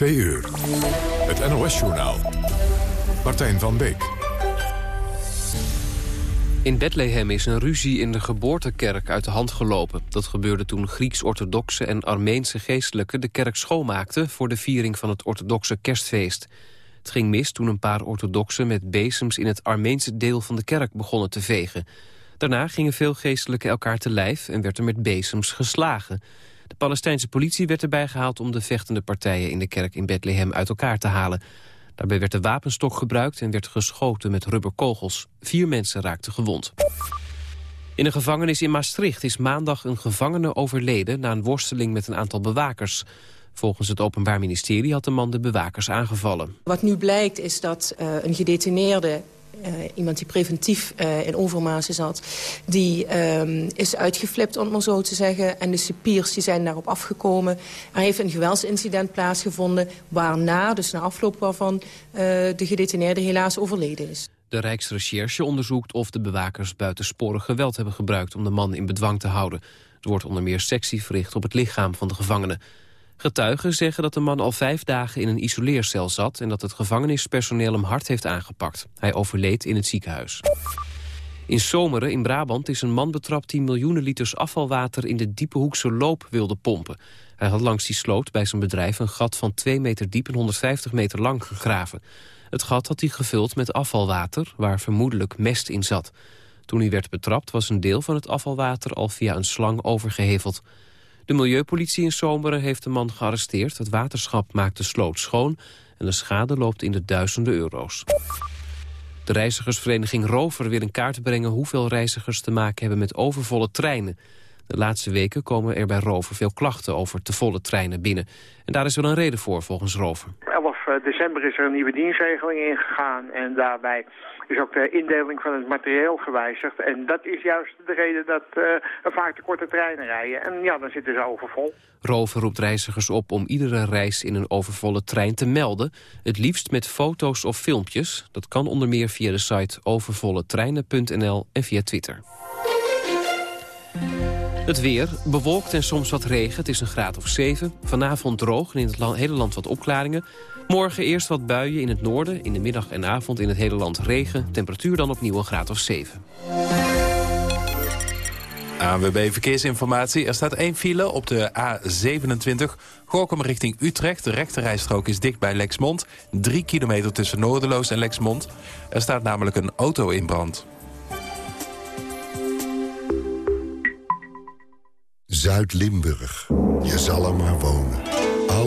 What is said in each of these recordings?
2 uur. Het NOS-journaal. Martijn van Beek. In Bethlehem is een ruzie in de geboortekerk uit de hand gelopen. Dat gebeurde toen Grieks-orthodoxe en Armeense geestelijken... de kerk schoonmaakten voor de viering van het orthodoxe kerstfeest. Het ging mis toen een paar orthodoxen met bezems... in het Armeense deel van de kerk begonnen te vegen. Daarna gingen veel geestelijken elkaar te lijf... en werd er met bezems geslagen. De Palestijnse politie werd erbij gehaald om de vechtende partijen in de kerk in Bethlehem uit elkaar te halen. Daarbij werd de wapenstok gebruikt en werd geschoten met rubberkogels. Vier mensen raakten gewond. In een gevangenis in Maastricht is maandag een gevangene overleden... na een worsteling met een aantal bewakers. Volgens het Openbaar Ministerie had de man de bewakers aangevallen. Wat nu blijkt is dat uh, een gedetineerde iemand die preventief uh, in overmazen zat... die uh, is uitgeflipt, om het maar zo te zeggen. En de cipiers die zijn daarop afgekomen. Er heeft een geweldsincident plaatsgevonden... waarna, dus na afloop waarvan, uh, de gedetineerde helaas overleden is. De Rijksrecherche onderzoekt of de bewakers buitensporig geweld hebben gebruikt... om de man in bedwang te houden. Er wordt onder meer sectie verricht op het lichaam van de gevangenen. Getuigen zeggen dat de man al vijf dagen in een isoleercel zat... en dat het gevangenispersoneel hem hard heeft aangepakt. Hij overleed in het ziekenhuis. In Zomeren in Brabant is een man betrapt die miljoenen liters afvalwater... in de diepe hoekse loop wilde pompen. Hij had langs die sloot bij zijn bedrijf een gat van 2 meter diep en 150 meter lang gegraven. Het gat had hij gevuld met afvalwater, waar vermoedelijk mest in zat. Toen hij werd betrapt was een deel van het afvalwater al via een slang overgeheveld. De milieupolitie in Zomeren heeft de man gearresteerd. Het waterschap maakt de sloot schoon en de schade loopt in de duizenden euro's. De reizigersvereniging Rover wil in kaart brengen hoeveel reizigers te maken hebben met overvolle treinen. De laatste weken komen er bij Rover veel klachten over te volle treinen binnen. En daar is wel een reden voor volgens Rover. 11 december is er een nieuwe dienstregeling ingegaan en daarbij is ook de indeling van het materieel gewijzigd. En dat is juist de reden dat uh, er vaak te korte treinen rijden. En ja, dan zitten ze overvol. Rover roept reizigers op om iedere reis in een overvolle trein te melden. Het liefst met foto's of filmpjes. Dat kan onder meer via de site overvolletreinen.nl en via Twitter. Het weer, bewolkt en soms wat regen. Het is een graad of 7. Vanavond droog en in het hele land wat opklaringen. Morgen eerst wat buien in het noorden. In de middag en avond in het hele land regen. Temperatuur dan opnieuw een graad of 7. ANWB Verkeersinformatie. Er staat één file op de A27. Gorkum richting Utrecht. De rechterrijstrook is dicht bij Lexmond. Drie kilometer tussen Noorderloos en Lexmond. Er staat namelijk een auto in brand. Zuid-Limburg. Je zal er maar wonen.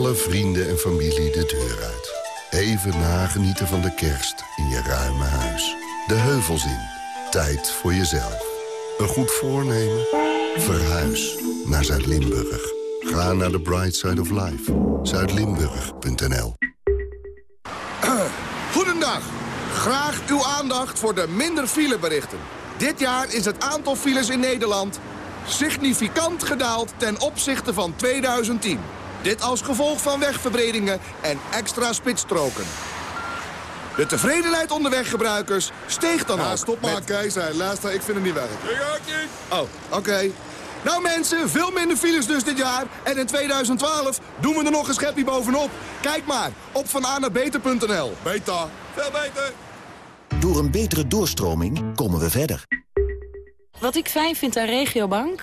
Alle vrienden en familie de deur uit. Even nagenieten van de kerst in je ruime huis. De heuvels in. Tijd voor jezelf. Een goed voornemen? Verhuis naar Zuid-Limburg. Ga naar de Bright Side of Life. Zuidlimburg.nl Goedendag. Graag uw aandacht voor de minder fileberichten. Dit jaar is het aantal files in Nederland significant gedaald ten opzichte van 2010. Dit als gevolg van wegverbredingen en extra spitsstroken. De tevredenheid onder weggebruikers steeg dan ja, ook. stop maar, met... Luister, ik vind het niet werken. Ik ook niet. Oh, oké. Okay. Nou mensen, veel minder files dus dit jaar. En in 2012 doen we er nog een schepje bovenop. Kijk maar, op vananabeter.nl. Beter. Veel beter. Door een betere doorstroming komen we verder. Wat ik fijn vind aan Regiobank?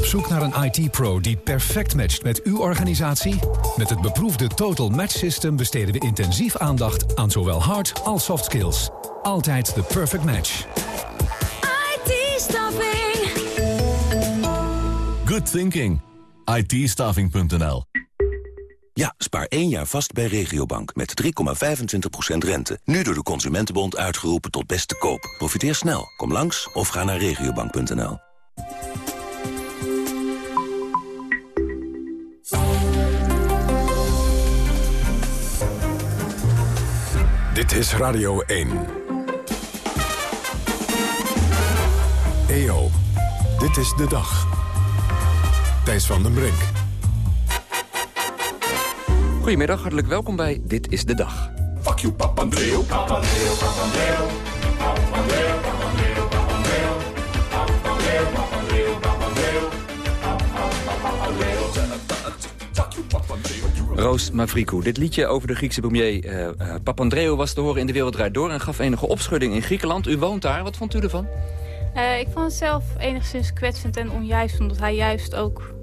Op zoek naar een IT-pro die perfect matcht met uw organisatie? Met het beproefde Total Match System besteden we intensief aandacht aan zowel hard als soft skills. Altijd de perfect match. IT-staffing. Good thinking. IT-staffing.nl Ja, spaar één jaar vast bij Regiobank met 3,25% rente. Nu door de Consumentenbond uitgeroepen tot beste koop. Profiteer snel. Kom langs of ga naar regiobank.nl. Dit is Radio 1. EO, Dit is de dag. Thijs van den Brink. Goedemiddag, hartelijk welkom bij Dit is de Dag. Fuck you, Papandreou. Papandreou, Papandreou. Papandreou, Papandreou, Papandreou. Papandreou, Papandreou, Papandreou. Roos Mavrikou, dit liedje over de Griekse premier uh, Papandreou was te horen in De Wereld Draait Door... en gaf enige opschudding in Griekenland. U woont daar, wat vond u ervan? Uh, ik vond het zelf enigszins kwetsend en onjuist... omdat hij juist ook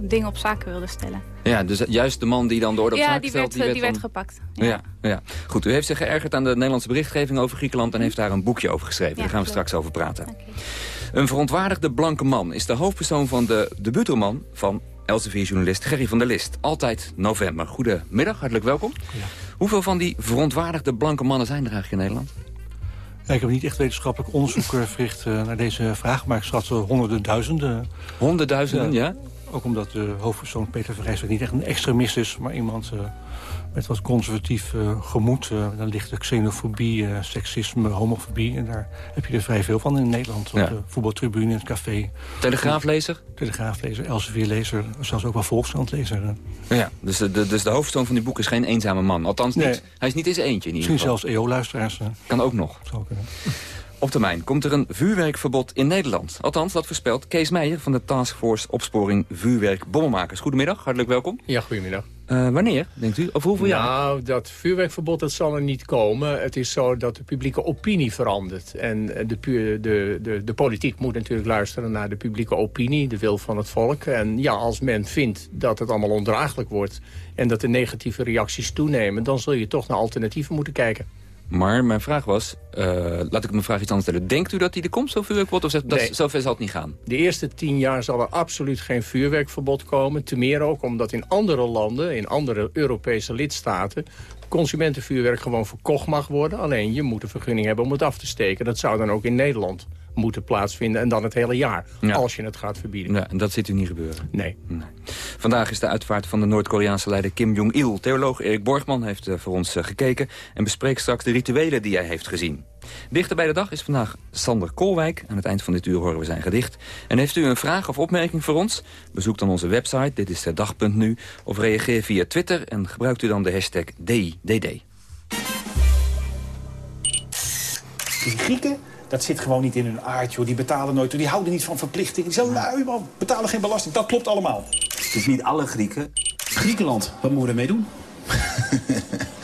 dingen op zaken wilde stellen. Ja, dus juist de man die dan de orde op ja, zaken die stelt... Werd, die werd, gepakt. Ja. ja. Ja, Goed, u heeft zich geërgerd aan de Nederlandse berichtgeving over Griekenland... en heeft daar een boekje over geschreven. daar gaan we straks over praten. Okay. Een verontwaardigde blanke man is de hoofdpersoon van de debuutroman... van Elsevier-journalist Gerry van der List. Altijd november. Goedemiddag, hartelijk welkom. Ja. Hoeveel van die verontwaardigde blanke mannen zijn er eigenlijk in Nederland? Ja, ik heb niet echt wetenschappelijk onderzoek verricht uh, naar deze vraag... maar ik schat uh, honderden duizenden. Honderdduizenden, ja? ja? Ook omdat de hoofdpersoon Peter Verrijswijk niet echt een extremist is... maar iemand uh, met wat conservatief uh, gemoed. Uh, dan ligt de xenofobie, seksisme, homofobie. En daar heb je er vrij veel van in Nederland. Op Ja. de voetbaltribune, het café. Telegraaflezer? Telegraaflezer, Elsevierlezer, zelfs ook wel Volkskrantlezer. Ja, dus de, de, dus de hoofdpersoon van die boek is geen eenzame man. Althans, niet, Nee. hij is niet eens eentje in ieder Misschien geval. zelfs EO-luisteraars. Kan ook nog. Zou kunnen. Op termijn komt er een vuurwerkverbod in Nederland. Althans, dat voorspelt Kees Meijer van de Taskforce Opsporing Vuurwerk Bommenmakers. Goedemiddag, hartelijk welkom. Ja, goedemiddag. Uh, wanneer, denkt u? Of hoeveel jaar? Nou, dat vuurwerkverbod dat zal er niet komen. Het is zo dat de publieke opinie verandert. En de, pu- de, de, de politiek moet natuurlijk luisteren naar de publieke opinie, de wil van het volk. En ja, als men vindt dat het allemaal ondraaglijk wordt... en dat de negatieve reacties toenemen... dan zul je toch naar alternatieven moeten kijken. Maar mijn vraag was, uh, laat ik mijn vraag iets anders stellen. Denkt u dat die er komt, zo'n vuurwerkverbod? Of zegt, dat, zover zal het niet gaan? De eerste tien jaar zal er absoluut geen vuurwerkverbod komen. Te meer ook omdat in andere landen, in andere Europese lidstaten... consumentenvuurwerk gewoon verkocht mag worden. Alleen je moet een vergunning hebben om het af te steken. Dat zou dan ook in Nederland moeten plaatsvinden. En dan het hele jaar, Ja. als je het gaat verbieden. Ja, en dat ziet u niet gebeuren? Nee. Vandaag is de uitvaart van de Noord-Koreaanse leider Kim Jong-il. Theoloog Erik Borgman heeft eh, voor ons eh, gekeken... en bespreekt straks de rituelen die hij heeft gezien. Dichter bij de dag is vandaag Sander Koolwijk. Aan het eind van dit uur horen we zijn gedicht. En heeft u een vraag of opmerking voor ons? Bezoek dan onze website, dit is de dag.nu... of reageer via Twitter en gebruikt u dan de hashtag. Die Grieken, dat zit gewoon niet in hun aard, joh. Die betalen nooit, die houden niet van verplichtingen. Die zijn lui, man. Betalen geen belasting. Dat klopt allemaal. Dus niet alle Grieken. Griekenland, wat moeten we ermee doen?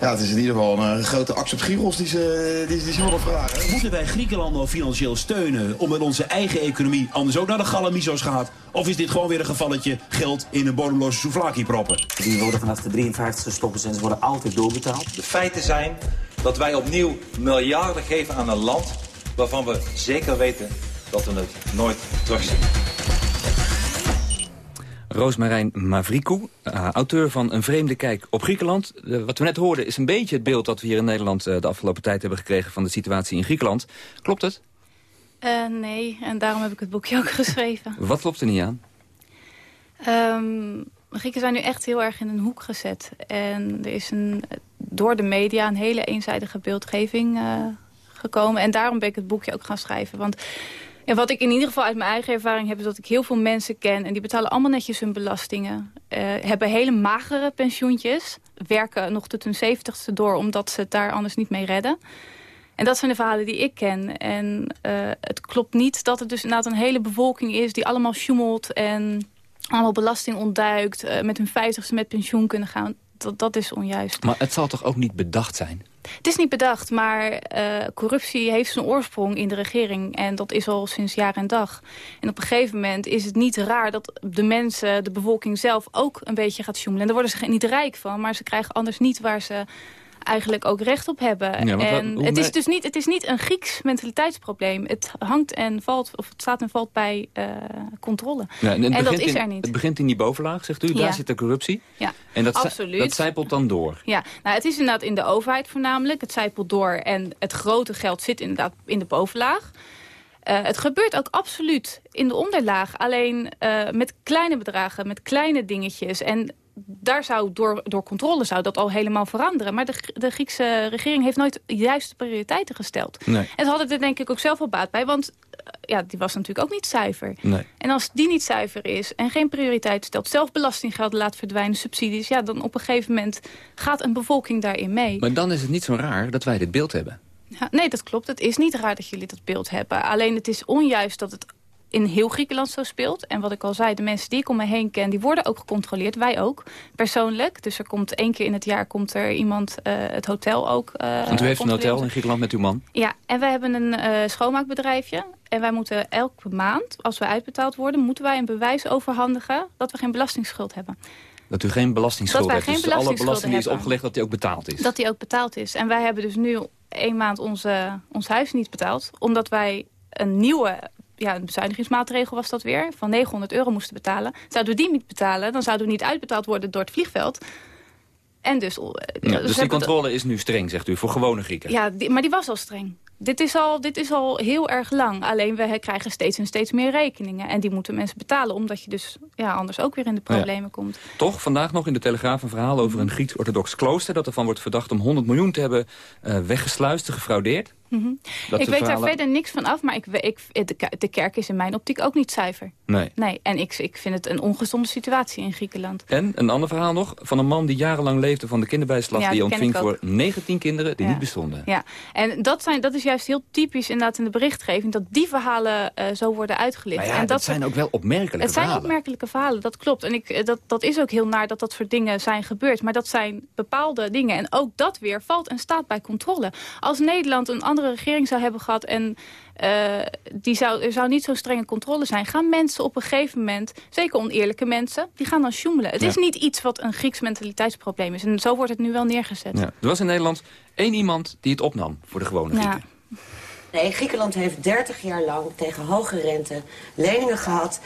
Ja, het is in ieder geval een grote actie op Giegels die ze, die, die ze willen vragen. Moeten wij Griekenland nou financieel steunen... omdat onze eigen economie anders ook naar de galamiso's gaat? Of is dit gewoon weer een gevalletje geld in een bodemloze souvlaki proppen? Die worden vanaf de 53 stoppen en ze worden altijd doorbetaald. De feiten zijn dat wij opnieuw miljarden geven aan een land... waarvan we zeker weten dat we het nooit terugzien. Roosmarijn Mavrikou, uh, auteur van Een vreemde kijk op Griekenland. Uh, wat we net hoorden is een beetje het beeld dat we hier in Nederland... Uh, de afgelopen tijd hebben gekregen van de situatie in Griekenland. Klopt het? Uh, nee, en daarom heb ik het boekje ook geschreven. Wat klopt er niet aan? Um, Grieken zijn nu echt heel erg in een hoek gezet. En er is een, door de media een hele eenzijdige beeldgeving uh, gekomen. En daarom ben ik het boekje ook gaan schrijven. Want wat ik in ieder geval uit mijn eigen ervaring heb... is dat ik heel veel mensen ken en die betalen allemaal netjes hun belastingen. Uh, hebben hele magere pensioentjes. Werken nog tot hun zeventigste door omdat ze het daar anders niet mee redden. En dat zijn de verhalen die ik ken. En uh, het klopt niet dat het dus inderdaad een hele bevolking is... die allemaal sjoemelt en allemaal belasting ontduikt... Met hun vijftigste met pensioen kunnen gaan. Dat, dat is onjuist. Maar het zal toch ook niet bedacht zijn? Het is niet bedacht, maar uh, corruptie heeft zijn oorsprong in de regering. En dat is al sinds jaar en dag. En op een gegeven moment is het niet raar dat de mensen, de bevolking zelf... ook een beetje gaat sjoemelen. En daar worden ze niet rijk van, maar ze krijgen anders niet waar ze eigenlijk ook recht op hebben. Ja, en het is dus niet, het is niet een Grieks mentaliteitsprobleem. Het hangt en valt, of het staat en valt bij uh, controle. Ja, en, en dat is in, er niet. Het begint in die bovenlaag, zegt u. Ja. Daar zit de corruptie. Ja, en dat, absoluut. dat zijpelt dan door. Ja, nou, het is inderdaad in de overheid voornamelijk. Het zijpelt door en het grote geld zit inderdaad in de bovenlaag. Uh, het gebeurt ook absoluut in de onderlaag. Alleen uh, met kleine bedragen, met kleine dingetjes. En daar zou door, door controle zou dat al helemaal veranderen. Maar de, de Griekse regering heeft nooit de juiste prioriteiten gesteld. Nee. En ze hadden er denk ik ook zelf wel baat bij. Want eh, ja, die was natuurlijk ook niet zuiver. Nee. En als die niet zuiver is en geen prioriteit stelt... zelf belastinggeld laat verdwijnen, subsidies... ja, dan op een gegeven moment gaat een bevolking daarin mee. Maar dan is het niet zo raar dat wij dit beeld hebben. Ja, nee, dat klopt. Het is niet raar dat jullie dat beeld hebben. Alleen het is onjuist dat het in heel Griekenland zo speelt. En wat ik al zei, de mensen die ik om me heen ken... die worden ook gecontroleerd, wij ook, persoonlijk. Dus er komt één keer in het jaar komt er iemand uh, het hotel ook uh, Want u heeft een hotel in Griekenland met uw man? Ja, en wij hebben een uh, schoonmaakbedrijfje. En wij moeten elke maand, als we uitbetaald worden... moeten wij een bewijs overhandigen dat we geen belastingsschuld hebben. Dat u geen belastingsschuld dat hebt. Geen dus alle belasting die is opgelegd dat die ook betaald is. Dat die ook betaald is. En wij hebben dus nu één maand onze, ons huis niet betaald. Omdat wij een nieuwe ja, een bezuinigingsmaatregel was dat weer, van 900 euro moesten betalen. Zouden we die niet betalen, dan zouden we niet uitbetaald worden door het vliegveld. En dus, ja, dus die controle is nu streng, zegt u, voor gewone Grieken? Ja, die, maar die was al streng. Dit is, al, dit is al heel erg lang. Alleen we krijgen steeds en steeds meer rekeningen. En die moeten mensen betalen, omdat je dus ja, anders ook weer in de problemen ja. komt. Toch, vandaag nog in de Telegraaf een verhaal over een Grieks-orthodox klooster... dat ervan wordt verdacht om 100 miljoen te hebben uh, weggesluist, gefraudeerd. Mm -hmm. Ik weet verhalen... daar verder niks van af, maar ik, ik, de, de kerk is in mijn optiek ook niet zuiver. Nee. nee en ik, ik vind het een ongezonde situatie in Griekenland. En een ander verhaal nog, van een man die jarenlang leefde van de kinderbijslag... Ja, die ontving voor 19 kinderen die ja. niet bestonden. Ja, en dat, zijn, dat is juist heel typisch inderdaad in de berichtgeving... dat die verhalen uh, zo worden uitgelicht. Ja, en dat, dat zijn ook wel opmerkelijke het verhalen. Het zijn opmerkelijke verhalen, dat klopt. En ik, dat, dat is ook heel naar dat dat soort dingen zijn gebeurd. Maar dat zijn bepaalde dingen. En ook dat weer valt en staat bij controle. Als Nederland een andere regering zou hebben gehad... en uh, die zou, er zou niet zo'n strenge controle zijn... gaan mensen op een gegeven moment, zeker oneerlijke mensen... die gaan dan sjoemelen. Het Ja. is niet iets wat een Grieks mentaliteitsprobleem is. En zo wordt het nu wel neergezet. Ja. Er was in Nederland één iemand die het opnam voor de gewone Ja. Nee, Griekenland heeft 30 jaar lang tegen hoge rente leningen gehad.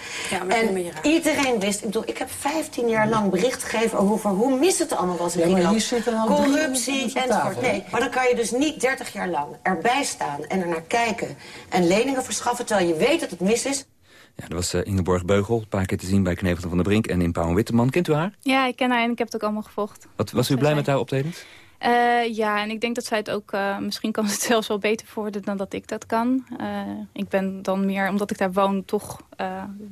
en iedereen wist, ik bedoel, ik heb 15 jaar lang bericht gegeven over hoe mis het allemaal was in Ja, maar Griekenland. drie Corruptie enzovoort. Nee, maar dan kan je dus niet 30 jaar lang erbij staan en er naar kijken en leningen verschaffen terwijl je weet dat het mis is. Ja, dat was eh, Ingeborg Beugel, een paar keer te zien bij Knevel van der Brink en in Pauw Witteman. Kent u haar? Ja, ik ken haar en ik heb het ook allemaal gevolgd. Wat, was u blij met haar optredens? Eh, ja, en ik denk dat zij het ook... eh, misschien kan ze het zelfs wel beter worden dan dat ik dat kan. Eh, ik ben dan meer, omdat ik daar woon, toch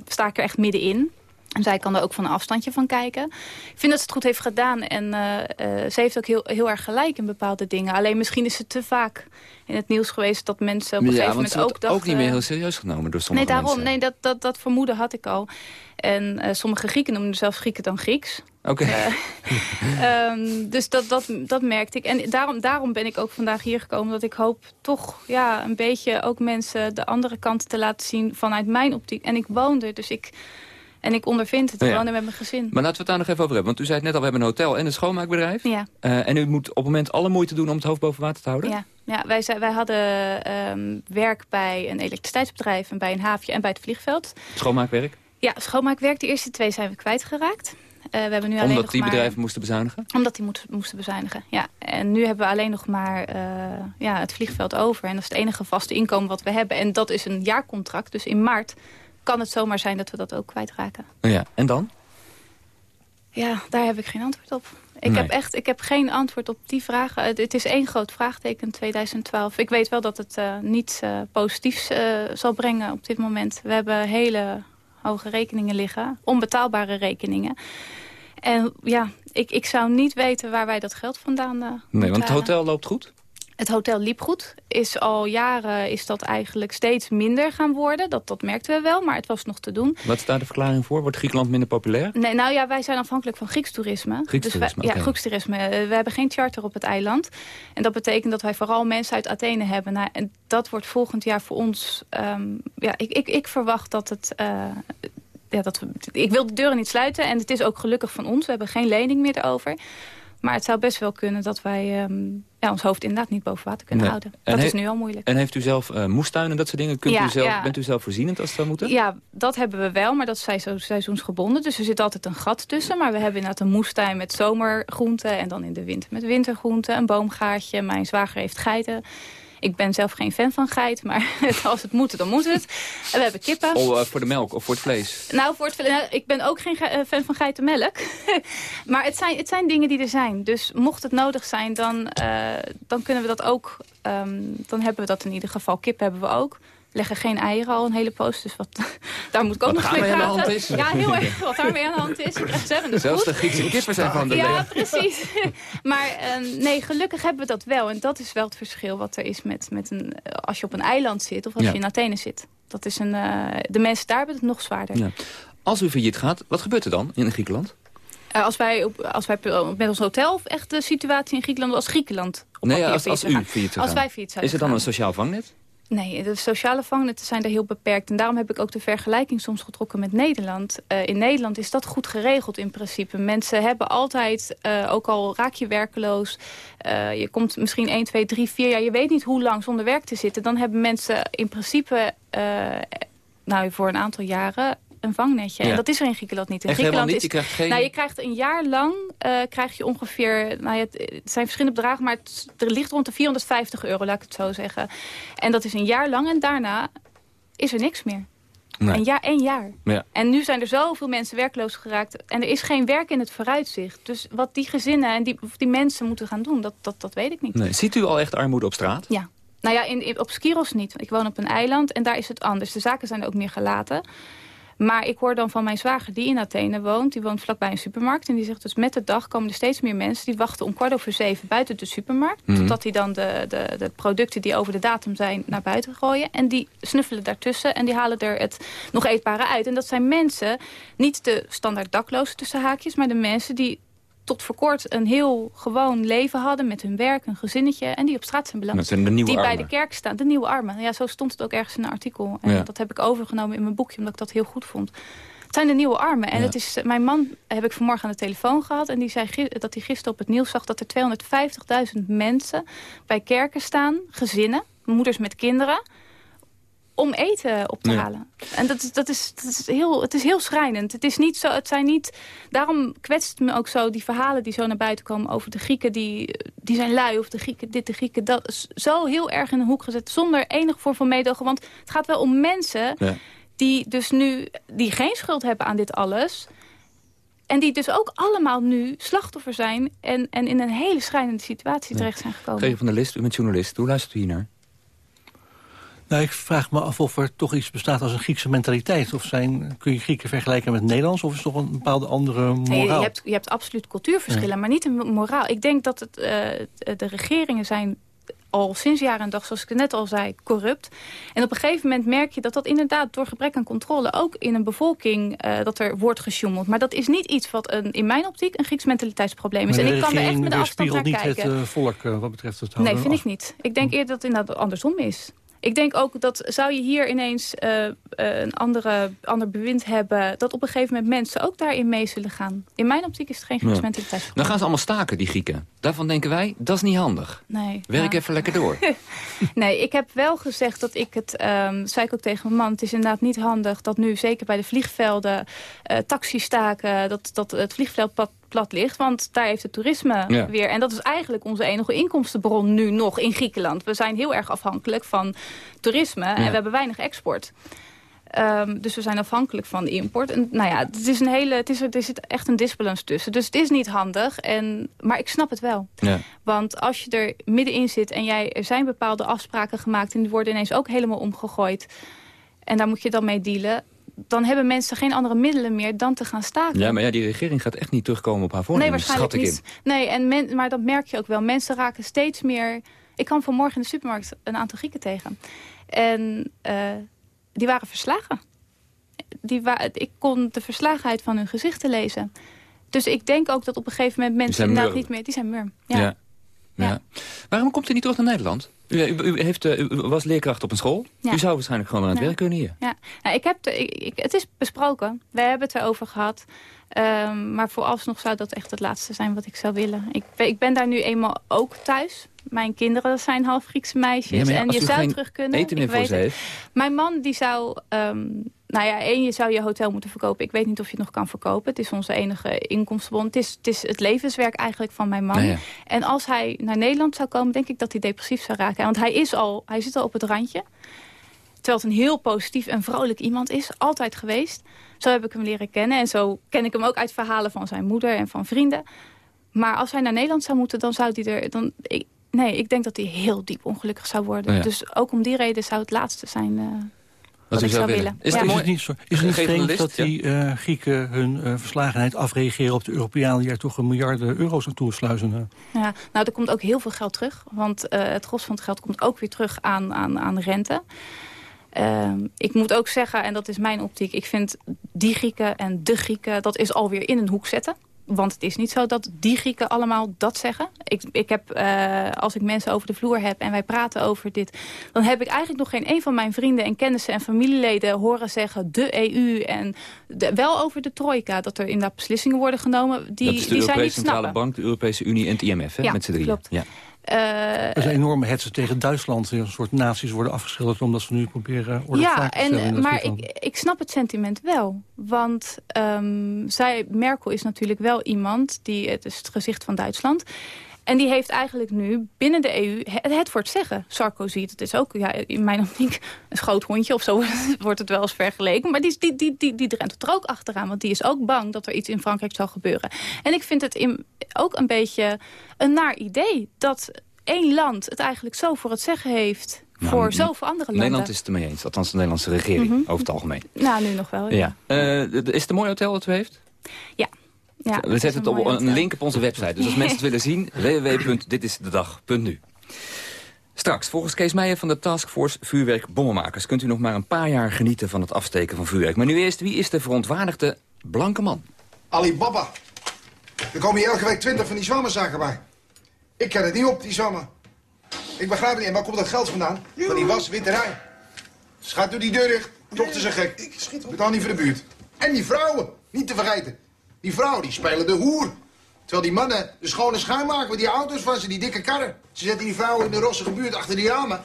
sta ik er echt middenin. En zij kan er ook van een afstandje van kijken. Ik vind dat ze het goed heeft gedaan. En ze heeft ook heel, heel erg gelijk in bepaalde dingen. Alleen misschien is het te vaak in het nieuws geweest... dat mensen op een ja, gegeven moment ook dachten... ook niet meer heel serieus genomen door Nee, sommige daarom. mensen. Nee, dat, dat, dat vermoeden had ik al. En sommige Grieken noemen zelfs Grieken dan Grieks. Oké. Ehm, dus dat, dat, dat merkte ik. En daarom, daarom ben ik ook vandaag hier gekomen. Dat ik hoop toch ja, een beetje ook mensen de andere kant te laten zien vanuit mijn optiek. En ik woon er, dus ik... En ik ondervind het. Ik Ja. woon er met mijn gezin. Maar laten we het daar nog even over hebben. Want u zei het net al, we hebben een hotel en een schoonmaakbedrijf. Ja. Eh, en u moet op het moment alle moeite doen om het hoofd boven water te houden? Ja, ja wij, zijn, wij hadden ehm, werk bij een elektriciteitsbedrijf... en bij een haafje en bij het vliegveld. Schoonmaakwerk? Ja, schoonmaakwerk. De eerste twee zijn we kwijtgeraakt. Eh, we hebben nu Omdat die maar... bedrijven moesten bezuinigen? Omdat die moesten bezuinigen, ja. En nu hebben we alleen nog maar eh, ja, het vliegveld over. En dat is het enige vaste inkomen wat we hebben. En dat is een jaarcontract. Dus in maart kan het zomaar zijn dat we dat ook kwijtraken. Ja, en dan? Ja, daar heb ik geen antwoord op. Ik, Nee. heb echt, ik heb geen antwoord op die vragen. Het, het is één groot vraagteken 2012. Ik weet wel dat het eh, niets positiefs zal brengen op dit moment. We hebben hele hoge rekeningen liggen. Onbetaalbare rekeningen. En ja, ik, ik zou niet weten waar wij dat geld vandaan eh Nee, want het hotel loopt goed? Het hotel liep goed. Is al jaren is dat eigenlijk steeds minder gaan worden. Dat, dat merkten we wel, maar het was nog te doen. Wat is daar de verklaring voor? Wordt Griekenland minder populair? Nee, nou ja, wij zijn afhankelijk van Grieks toerisme. Grieks dus toerisme, wij. Ja, Grieks toerisme. Eh, We hebben geen charter op het eiland. En dat betekent dat wij vooral mensen uit Athene hebben. Nou, en dat wordt volgend jaar voor ons... ehm, ja, ik, ik, ik verwacht dat het... eh, ja, dat we, ik wil de deuren niet sluiten. En het is ook gelukkig van ons. We hebben geen lening meer erover. Maar het zou best wel kunnen dat wij ehm, ja, ons hoofd inderdaad niet boven water kunnen Nee. houden. En Dat is nu al moeilijk. En heeft u zelf eh moestuin en dat soort dingen? Kunt Ja, u zelf, ja. Bent u zelf voorzienend als het zou moeten? Ja, dat hebben we wel, maar dat is seizo- seizoensgebonden. Dus er zit altijd een gat tussen. Maar we hebben inderdaad een moestuin met zomergroenten... en dan in de winter met wintergroenten, een boomgaatje. Mijn zwager heeft geiten. Ik ben zelf geen fan van geit, maar als het moet, dan moet het. En we hebben kippen. Oh, uh, voor de melk of voor het vlees? Nou, voor het, nou, ik ben ook geen fan van geitenmelk. maar het zijn, het zijn dingen die er zijn. Dus mocht het nodig zijn, dan, uh, dan kunnen we dat ook... Um, dan hebben we dat in ieder geval. Kip hebben we ook leggen geen eieren al een hele post. Dus wat, daar moet ik ook wat nog mee praten. Is. Ja, heel erg wat daarmee aan de hand is. Ze Zelfs de Griekse kippen zijn van de Ja, precies. maar uh, nee, gelukkig hebben we dat wel. En dat is wel het verschil wat er is met, met een, als je op een eiland zit of als ja. je in Athene zit. Dat is een, uh, de mensen daar hebben het nog zwaarder. Ja. Als u failliet gaat, wat gebeurt er dan in Griekenland? Uh, als, wij op, als wij met ons hotel of echt de situatie in Griekenland als Griekenland op Nee, als, als u failliet Als wij failliet Is er dan een sociaal vangnet? Nee, de sociale vangnetten zijn er heel beperkt. En daarom heb ik ook de vergelijking soms getrokken met Nederland. Uh, in Nederland is dat goed geregeld in principe. Mensen hebben altijd, uh, ook al raak je werkeloos... Uh, je komt misschien 1, 2, 3, 4 jaar... je weet niet hoe lang zonder werk te zitten... dan hebben mensen in principe nou, voor een aantal jaren een vangnetje. Ja. En dat is er in Griekenland niet. In Echt Griekenland niet? is, je krijgt geen... Nou, je krijgt een jaar lang uh, krijg je ongeveer... Nou, ja, het, het, zijn verschillende bedragen, maar het, er ligt rond de 450 euro, laat ik het zo zeggen. En dat is een jaar lang en daarna is er niks meer. Nee. Een jaar, één jaar. Ja. En nu zijn er zoveel mensen werkloos geraakt. En er is geen werk in het vooruitzicht. Dus wat die gezinnen en die, die mensen moeten gaan doen, dat, dat, dat weet ik niet. Nee. Ziet u al echt armoede op straat? Ja. Nou ja, in, in, op Skiros niet. Ik woon op een eiland en daar is het anders. De zaken zijn ook meer gelaten. Maar ik hoor dan van mijn zwager die in Athene woont. Die woont vlakbij een supermarkt. En die zegt dus met de dag komen er steeds meer mensen... die wachten om kwart over zeven buiten de supermarkt. Mm. Totdat die dan de, de, de producten die over de datum zijn naar buiten gooien. En die snuffelen daartussen en die halen er het nog eetbare uit. En dat zijn mensen, niet de standaard daklozen tussen haakjes... maar de mensen die tot voor kort een heel gewoon leven hadden... met hun werk, een gezinnetje en die op straat zijn beland. Dat zijn de nieuwe die armen. bij de kerk staan, de nieuwe armen. Ja, zo stond het ook ergens in een artikel. En Ja. dat heb ik overgenomen in mijn boekje, omdat ik dat heel goed vond. Het zijn de nieuwe armen. En Ja. het is, mijn man heb ik vanmorgen aan de telefoon gehad... en die zei dat hij gisteren op het nieuws zag... dat er 250.000 mensen bij kerken staan, gezinnen, moeders met kinderen... om eten op te halen. En dat, is- dat, is, dat is heel, het is heel schrijnend. Het is niet zo, het zijn niet, daarom kwetst het me ook zo, die verhalen die zo naar buiten komen over de Grieken, die, die zijn lui, of de Grieken dit, de Grieken dat. Zo heel erg in een hoek gezet, zonder enig vorm van meedogen. Want het gaat wel om mensen Ja. die dus nu, die geen schuld hebben aan dit alles. En die dus ook allemaal nu slachtoffer zijn en, en in een hele schrijnende situatie terecht zijn gekomen. Geef van de list, u bent journalist. Hoe luistert u hier naar? Nou, ik vraag me af of er toch iets bestaat als een Griekse mentaliteit. Of zijn, kun je Grieken vergelijken met Nederlands? Of is het toch een bepaalde andere moraal? Nee, je, hebt, je hebt absoluut cultuurverschillen, maar niet een moraal. Ik denk dat het, eh, de regeringen zijn al sinds jaren en dag, zoals ik het net al zei, corrupt. En op een gegeven moment merk je dat dat inderdaad door gebrek aan controle... ook in een bevolking eh, dat er wordt gesjoemeld. Maar dat is niet iets wat een, in mijn optiek een Grieks mentaliteitsprobleem is. En ik kan er echt met de afstand naar niet kijken. het eh, volk wat betreft het Nee, houden vind ik niet. Ik denk eerder dat het inderdaad andersom is. Ik denk ook dat zou je hier ineens eh, eh, een andere, ander bewind hebben... dat op een gegeven moment mensen ook daarin mee zullen gaan. In mijn optiek is het geen Grieks Ja. Dan gaan ze allemaal staken, die Grieken. Daarvan denken wij, dat is niet handig. Nee. Werk ja. even lekker door. Nee, ik heb wel gezegd dat ik het, dat zei ik ook tegen mijn man... het is inderdaad niet handig dat nu, zeker bij de vliegvelden... eh taxis staken, dat, dat het vliegveld plat, ligt. Want daar heeft het toerisme Ja. weer. En dat is eigenlijk onze enige inkomstenbron nu nog in Griekenland. We zijn heel erg afhankelijk van toerisme en we hebben weinig export. Ehm, dus we zijn afhankelijk van de import. En nou ja, het is een hele, het is, er zit echt een disbalans tussen. Dus het is niet handig. En, maar ik snap het wel. Ja. Want als je er middenin zit en jij, er zijn bepaalde afspraken gemaakt... en die worden ineens ook helemaal omgegooid... en daar moet je dan mee dealen... dan hebben mensen geen andere middelen meer dan te gaan staken. Ja, maar ja, die regering gaat echt niet terugkomen op haar nee, voornemens, waarschijnlijk schat ik niet. Nee, en men, maar dat merk je ook wel. Mensen raken steeds meer... Ik kwam vanmorgen in de supermarkt een aantal Grieken tegen. En eh, die waren verslagen. Die wa ik kon de verslagenheid van hun gezichten lezen. Dus ik denk ook dat op een gegeven moment mensen inderdaad niet meer... Die zijn murm. in. Ja. Ja. Ja. Waarom komt u niet terug naar Nederland? U, u, heeft, eh, u was leerkracht op een school. Ja. U zou waarschijnlijk gewoon aan het Ja. werk kunnen hier. Ja, nou, ik heb de, ik, ik- het is besproken. We hebben het erover gehad. Ehm, maar vooralsnog zou dat echt het laatste zijn wat ik zou willen. Ik, ben- ik ben daar nu eenmaal ook thuis. Mijn kinderen zijn half Griekse meisjes. Ja, en je zou terug kunnen. eten meer voor ze heeft. Mijn man die zou... ehm, nou ja, één, je zou je hotel moeten verkopen. Ik weet niet of je het nog kan verkopen. Het is onze enige inkomstenbron. Het is het, is het levenswerk eigenlijk van mijn man. En als hij naar Nederland zou komen, denk ik dat hij depressief zou raken. Want hij, is al, hij zit al op het randje. Terwijl het een heel positief en vrolijk iemand is. Altijd geweest. Zo heb ik hem leren kennen. En zo ken ik hem ook uit verhalen van zijn moeder en van vrienden. Maar als hij naar Nederland zou moeten, dan zou hij er... Dan, ik, nee, ik denk dat hij heel diep ongelukkig zou worden. Dus ook om die reden zou het laatste zijn... Uh, wat, ik zou willen. Is, het, is niet, zo, is het niet vreemd dat die uh, Grieken hun uh, verslagenheid afreageren op de Europeanen... die er toch een miljarden euro's naartoe sluizen? Ja, nou, er komt ook heel veel geld terug. Want het gros van het geld komt ook weer terug aan, aan, aan rente. Ehm, ik moet ook zeggen, en dat is mijn optiek... ik vind die Grieken en de Grieken, dat is alweer in een hoek zetten. Want het is niet zo dat die Grieken allemaal dat zeggen. Ik, ik heb, uh, als ik mensen over de vloer heb en wij praten over dit... dan heb ik eigenlijk nog geen een van mijn vrienden en kennissen en familieleden horen zeggen... de EU en wel over de trojka, dat er inderdaad beslissingen worden genomen... die, dat is de die Europese Centrale. Bank, de Europese Unie en het IMF, hè, ja, met z'n drieën. Klopt. Ja. Er zijn enorme hetsen tegen Duitsland. Een soort naties worden afgeschilderd omdat ze nu proberen orde ja, te stellen. En, maar ik, ik snap het sentiment wel. Want um, zij, Merkel is natuurlijk wel iemand, die, het is het gezicht van Duitsland... En die heeft eigenlijk nu binnen de EU het, het voor het zeggen. Sarkozy, dat is ook ja, in mijn optiek een schoothondje of zo wordt het wel eens vergeleken. Maar die, die, die, die, die rent er ook achteraan, want die is ook bang dat er iets in Frankrijk zal gebeuren. En ik vind het in, ook een beetje een naar idee dat één land het eigenlijk zo voor het zeggen heeft Nou, voor zoveel andere landen. Nederland is het ermee eens, althans de Nederlandse regering, Mhm. over het algemeen. Nou, nu nog wel. Ja. Eh, is het een mooi hotel dat u heeft? Ja. Ja We zetten het op een link op onze website. Dus als mensen het willen zien, www.ditisdedag.nu. Straks, volgens Kees Meijer van de Taskforce Vuurwerk Bommenmakers... kunt u nog maar een paar jaar genieten van het afsteken van vuurwerk. Maar nu eerst, wie is de verontwaardigde blanke man? Alibaba. Er komen hier elke week twintig van die zwammenzaken bij. Ik ken het niet op, die zwammen. Ik begrijp het niet. En waar komt dat geld vandaan? Van die waswitterij. Schat, doe die deur dicht. Dochter ze gek. Ik schiet op. Betaal niet voor de buurt. En die vrouwen. Niet te vergeten. Die vrouwen, die spelen de hoer. Terwijl die mannen de schone schuim maken met die auto's van ze, die dikke karren. Ze zetten die vrouwen in de rossige buurt achter die ramen.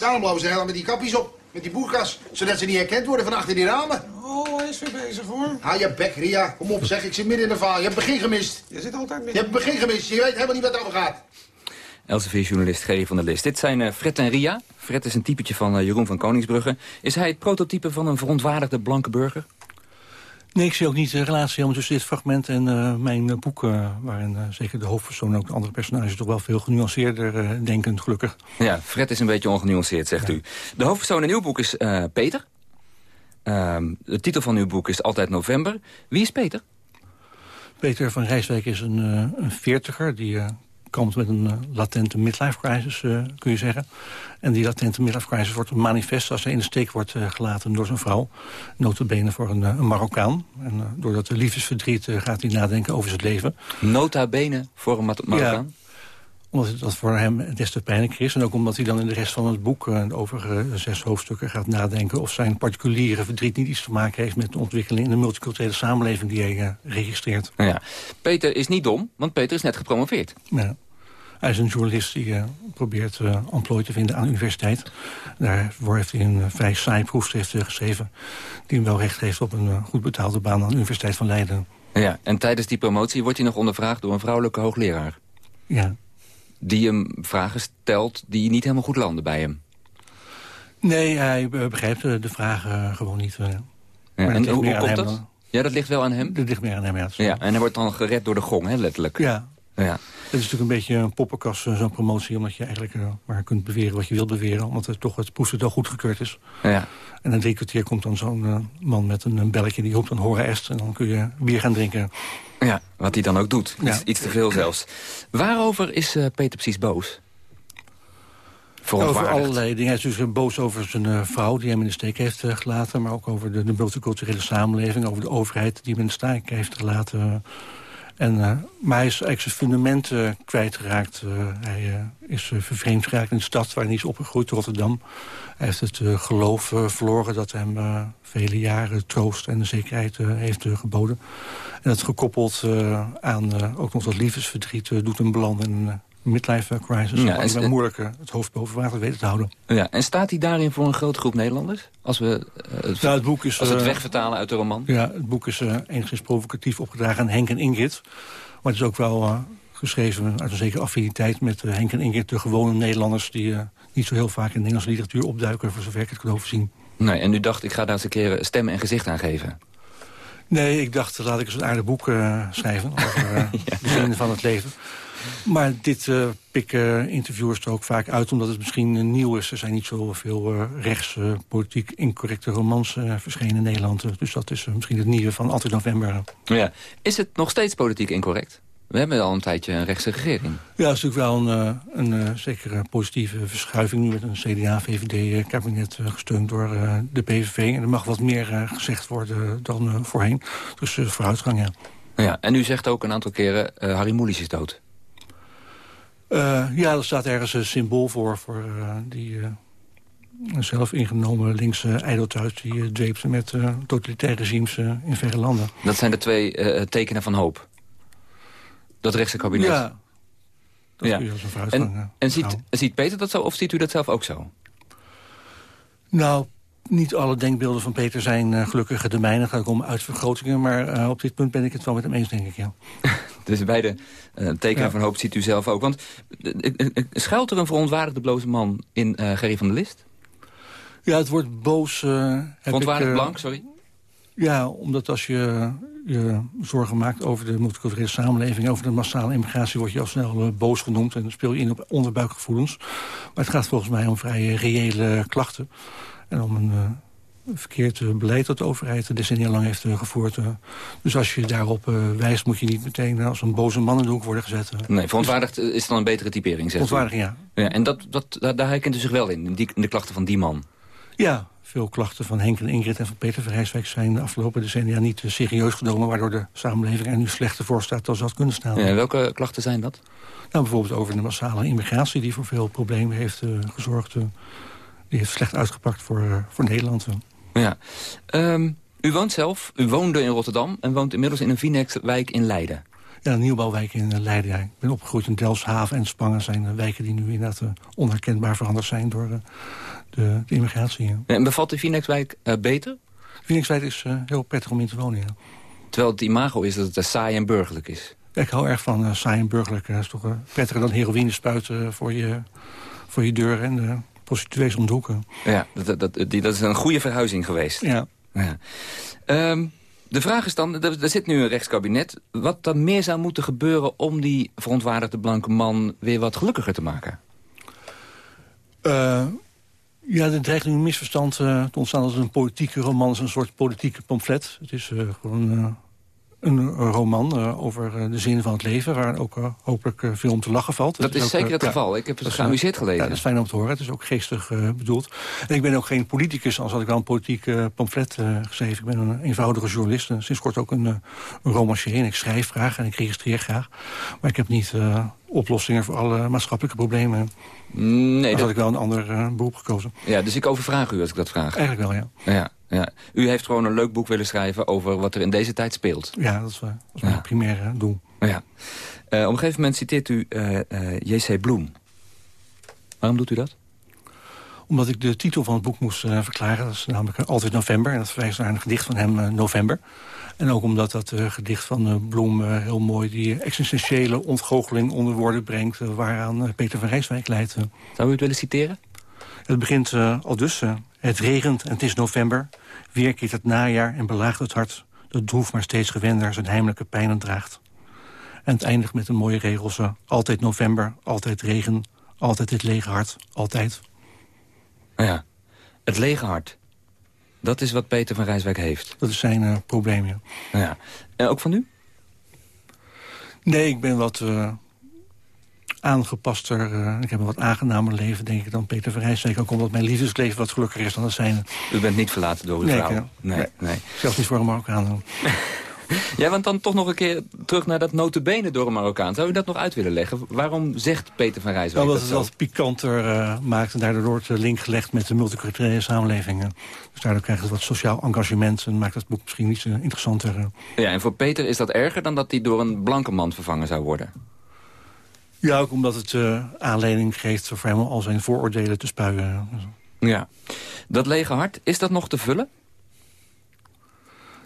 Daarom lopen ze helemaal met die kapjes op. Met die boerkas. Zodat ze niet herkend worden van achter die ramen. Oh, hij is weer bezig hoor. Hou je bek, Ria. Kom op, zeg. Ik zit midden in de vaal. Je hebt het begin gemist. Je zit altijd Je midden. hebt het begin gemist. Je weet helemaal niet wat het over gaat. Elsevier-journalist Gerry van der List. Dit zijn eh, Fred en Ria. Fred is een typetje van eh, Jeroen van Koningsbrugge. Is hij het prototype van een verontwaardigde blanke burger? Nee, ik zie ook niet de relatie helemaal tussen dit fragment en eh, mijn eh, boek... eh, waarin zeker de hoofdpersoon en ook de andere personages... toch wel veel genuanceerder denken, gelukkig. Ja, Fred is een beetje ongenuanceerd, zegt u. De hoofdpersoon in uw boek is Peter. Ehm, de titel van uw boek is Altijd November. Wie is Peter? Peter van Rijswijk is een, een veertiger die kampt met een eh, latente midlife crisis, eh, kun je zeggen. En die latente midlife crisis wordt een manifest als hij in de steek wordt eh, gelaten door zijn vrouw. Notabene voor een, een Marokkaan. En eh, door dat liefdesverdriet gaat hij nadenken over zijn leven. Nota bene voor een Mar- Marokkaan? Omdat het dat voor hem des te pijnlijker is. En ook omdat hij dan in de rest van het boek, eh, de overige zes hoofdstukken, gaat nadenken... of zijn particuliere verdriet niet iets te maken heeft met de ontwikkeling... in de multiculturele samenleving die hij eh, registreert. Nou ja. Peter is niet dom, want Peter is net gepromoveerd. Ja. Hij is een journalist die eh, probeert eh emplooi te vinden aan de universiteit. Daarvoor heeft hij een vrij saai proefschrift geschreven... die hem wel recht geeft op een goed betaalde baan aan de Universiteit van Leiden. Ja, en tijdens die promotie wordt hij nog ondervraagd door een vrouwelijke hoogleraar. Ja. Die hem vragen stelt die niet helemaal goed landen bij hem. Nee, hij eh, begrijpt eh, de vragen eh, gewoon niet. Ja, en hoe, komt dat? Ja, dat ligt wel aan hem? Dat ligt meer aan hem, ja. Ja, en hij wordt dan gered door de gong, hè, letterlijk. Ja. Ja. Het is natuurlijk een beetje een poppenkast, zo'n promotie... omdat je eigenlijk maar kunt beweren wat je wilt beweren... omdat het toch het proefstuk wel goedgekeurd is. Ja. En na drie kwartier komt dan zo'n man met een, een belletje... die roept dan horen est en dan kun je bier gaan drinken. Ja, wat hij dan ook doet. Ja. Iets, iets te veel zelfs. Waarover is eh, Peter precies boos? Over allerlei dingen. Hij is dus boos over zijn eh, vrouw die hem in de steek heeft eh, gelaten... maar ook over de, de multiculturele samenleving... over de overheid die hem in de steek heeft gelaten... En, eh, maar hij is eigenlijk zijn fundament eh, kwijtgeraakt. Eh, hij eh, is vervreemd geraakt in de stad waar hij is opgegroeid, Rotterdam. Hij heeft het geloof verloren dat hem vele jaren troost en zekerheid heeft geboden. En dat gekoppeld aan ook nog dat liefdesverdriet doet hem belanden in midlife crisis. Ja, en- het hoofd boven water weten te houden. Ja, en staat hij daarin voor een grote groep Nederlanders? Als we eh, het, Nou, het boek is, als we het eh, wegvertalen uit de roman? Ja, het boek is eh, enigszins provocatief opgedragen aan Henk en Ingrid. Maar het is ook wel geschreven uit een zekere affiniteit met Henk en Ingrid... de gewone Nederlanders die niet zo heel vaak in de Nederlandse literatuur opduiken... voor zover ik het kan overzien. Nee, en u dacht, ik ga daar eens een keer stem en gezicht aan geven. Nee, ik dacht, laat ik eens een aardig boek schrijven... over de zin van het leven. Maar dit eh pikken interviewers er ook vaak uit... omdat het misschien eh, nieuw is. Er zijn niet zoveel eh rechts politiek incorrecte romans verschenen in Nederland. Dus dat is misschien het nieuwe van Altijd November. Ja. Is het nog steeds politiek incorrect? We hebben al een tijdje een rechtse regering. Ja, het is natuurlijk wel een, een zekere positieve verschuiving... nu met een CDA-VVD-kabinet gesteund door de PVV. En er mag wat meer gezegd worden dan voorheen. Dus vooruitgang, ja. Ja, en u zegt ook een aantal keren, eh, Harry Mulisch is dood. Eh, ja, er staat ergens een symbool voor... voor eh, die eh, zelf ingenomen linkse ijdeltuit... die uh, dweept met totalitaire regimes in verre landen. Dat zijn de twee tekenen van hoop. Dat rechtse kabinet. Ja, dat je als een En, en ziet, ziet Peter dat zo, of ziet u dat zelf ook zo? Nou, niet alle denkbeelden van Peter zijn uh, gelukkig de mijne. gaat ook om uitvergrotingen, maar uh, op dit punt ben ik het wel met hem eens, denk ik, ja. Dus beide uh, tekenen ja. van hoop ziet u zelf ook. Want schuilt er een verontwaardigde bloze man in uh, Gerry van der List? Ja, het wordt boos... Uh, Verontwaardigd blank, sorry? Ja, omdat als je je zorgen maakt over de multiculturele samenleving... over de massale immigratie, word je al snel boos genoemd... en dan speel je in op onderbuikgevoelens. Maar het gaat volgens mij om vrij reële klachten. En om een verkeerd beleid dat de overheid decennia lang heeft uh, gevoerd. dus als je daarop wijst, moet je niet meteen als een boze man in de hoek worden gezet. Nee, verontwaardigd is dan een betere typering, zegt Verontwaardiging, ja. ja. En dat, dat, daar herkent u zich wel in, in, die, in de klachten van die man? Ja, veel klachten van Henk en Ingrid en van Peter Verheijswijk... zijn de afgelopen decennia niet serieus genomen... waardoor de samenleving er nu slechter voor staat dan ze had kunnen staan. Ja, en welke klachten zijn dat? Nou, bijvoorbeeld over de massale immigratie... die voor veel problemen heeft uh, gezorgd. Uh, die heeft slecht uitgepakt voor, uh, voor Nederland. Ja. Um, u woont zelf, u woonde in Rotterdam... en woont inmiddels in een Vinex-wijk in Leiden. Ja, een nieuwbouwwijk in Leiden. Ja. Ik ben opgegroeid in Delfshaven en Spangen. zijn wijken die nu inderdaad onherkenbaar veranderd zijn... door de, de immigratie. Ja. En bevalt de uh, beter? Phoenixwijk is uh, heel prettig om in te wonen, ja. Terwijl het imago is dat het saai en burgerlijk is. Ja, ik hou erg van saai en burgerlijk. Dat is toch prettiger dan heroïne spuiten voor je, voor je deur en de prostituees om de hoeken. Ja, dat, dat, die, dat is een goede verhuizing geweest. Ja. ja. Um, de vraag is dan, er, er zit nu een rechtskabinet... wat er meer zou moeten gebeuren om die verontwaardigde blanke man... weer wat gelukkiger te maken? Uh, ja, er dreigt een misverstand uh, te ontstaan dat het een politieke roman is, een soort politieke pamflet. Het is uh, gewoon een roman over de zin van het leven, waar ook hopelijk veel om te lachen valt. Dat is, ook, zeker het geval. Ik heb het geamuseerd gelezen. Ja, dat is fijn om te horen. Het is ook geestig bedoeld. En ik ben ook geen politicus, als had ik wel een politiek pamflet geschreven. Ik ben een eenvoudige journalist. En sinds kort ook een, een romancier. En ik schrijf graag en ik registreer graag. Maar ik heb niet oplossingen voor alle maatschappelijke problemen. Nee, dat had ik wel een ander uh, beroep gekozen. Ja, dus ik overvraag u als ik dat vraag. Eigenlijk wel, ja. ja, ja. U heeft gewoon een leuk boek willen schrijven over wat er in deze tijd speelt. Ja, dat is, dat is mijn ja. primaire doel. Ja. Uh, op een gegeven moment citeert u J.C. Bloem. Waarom doet u dat? Omdat ik de titel van het boek moest verklaren. Dat is namelijk Altijd November. En dat verwijst naar een gedicht van hem, November. En ook omdat dat gedicht van Bloem heel mooi... die existentiële ontgoocheling onder woorden brengt... waaraan Peter van Rijswijk leidt. Zou u het willen citeren? Het begint al dus. Het regent en het is november. Weer keert het najaar en belaagt het hart... dat droef maar steeds gewender zijn heimelijke pijnen draagt. En het eindigt met een mooie regels. altijd november, altijd regen, altijd het lege hart, altijd. Ja, het lege hart. Dat is wat Peter van Rijswijk heeft. Dat is zijn uh, probleem, ja. ja. En ook van u? Nee, ik ben wat uh, aangepaster. Uh, ik heb een wat aangenamer leven, denk ik, dan Peter van Rijswijk. Ook omdat mijn liefdesleven wat gelukkiger is dan het zijn. U bent niet verlaten door uw nee, vrouw? Ik, nee, nee, nee. Zelfs niet voor een Marokkaan. Ja, want dan toch nog een keer terug naar dat notabene door een Marokkaan. Zou u dat nog uit willen leggen? Waarom zegt Peter van Rijswijk Omdat dat het wat pikanter uh, maakt en daardoor wordt de link gelegd met de multiculturele samenlevingen. Dus daardoor krijgt het wat sociaal engagement en maakt het boek misschien iets uh, interessanter. Ja, en voor Peter is dat erger dan dat hij door een blanke man vervangen zou worden? Ja, ook omdat het uh, aanleiding geeft voor hem al zijn vooroordelen te spuien. Ja. Dat lege hart, is dat nog te vullen?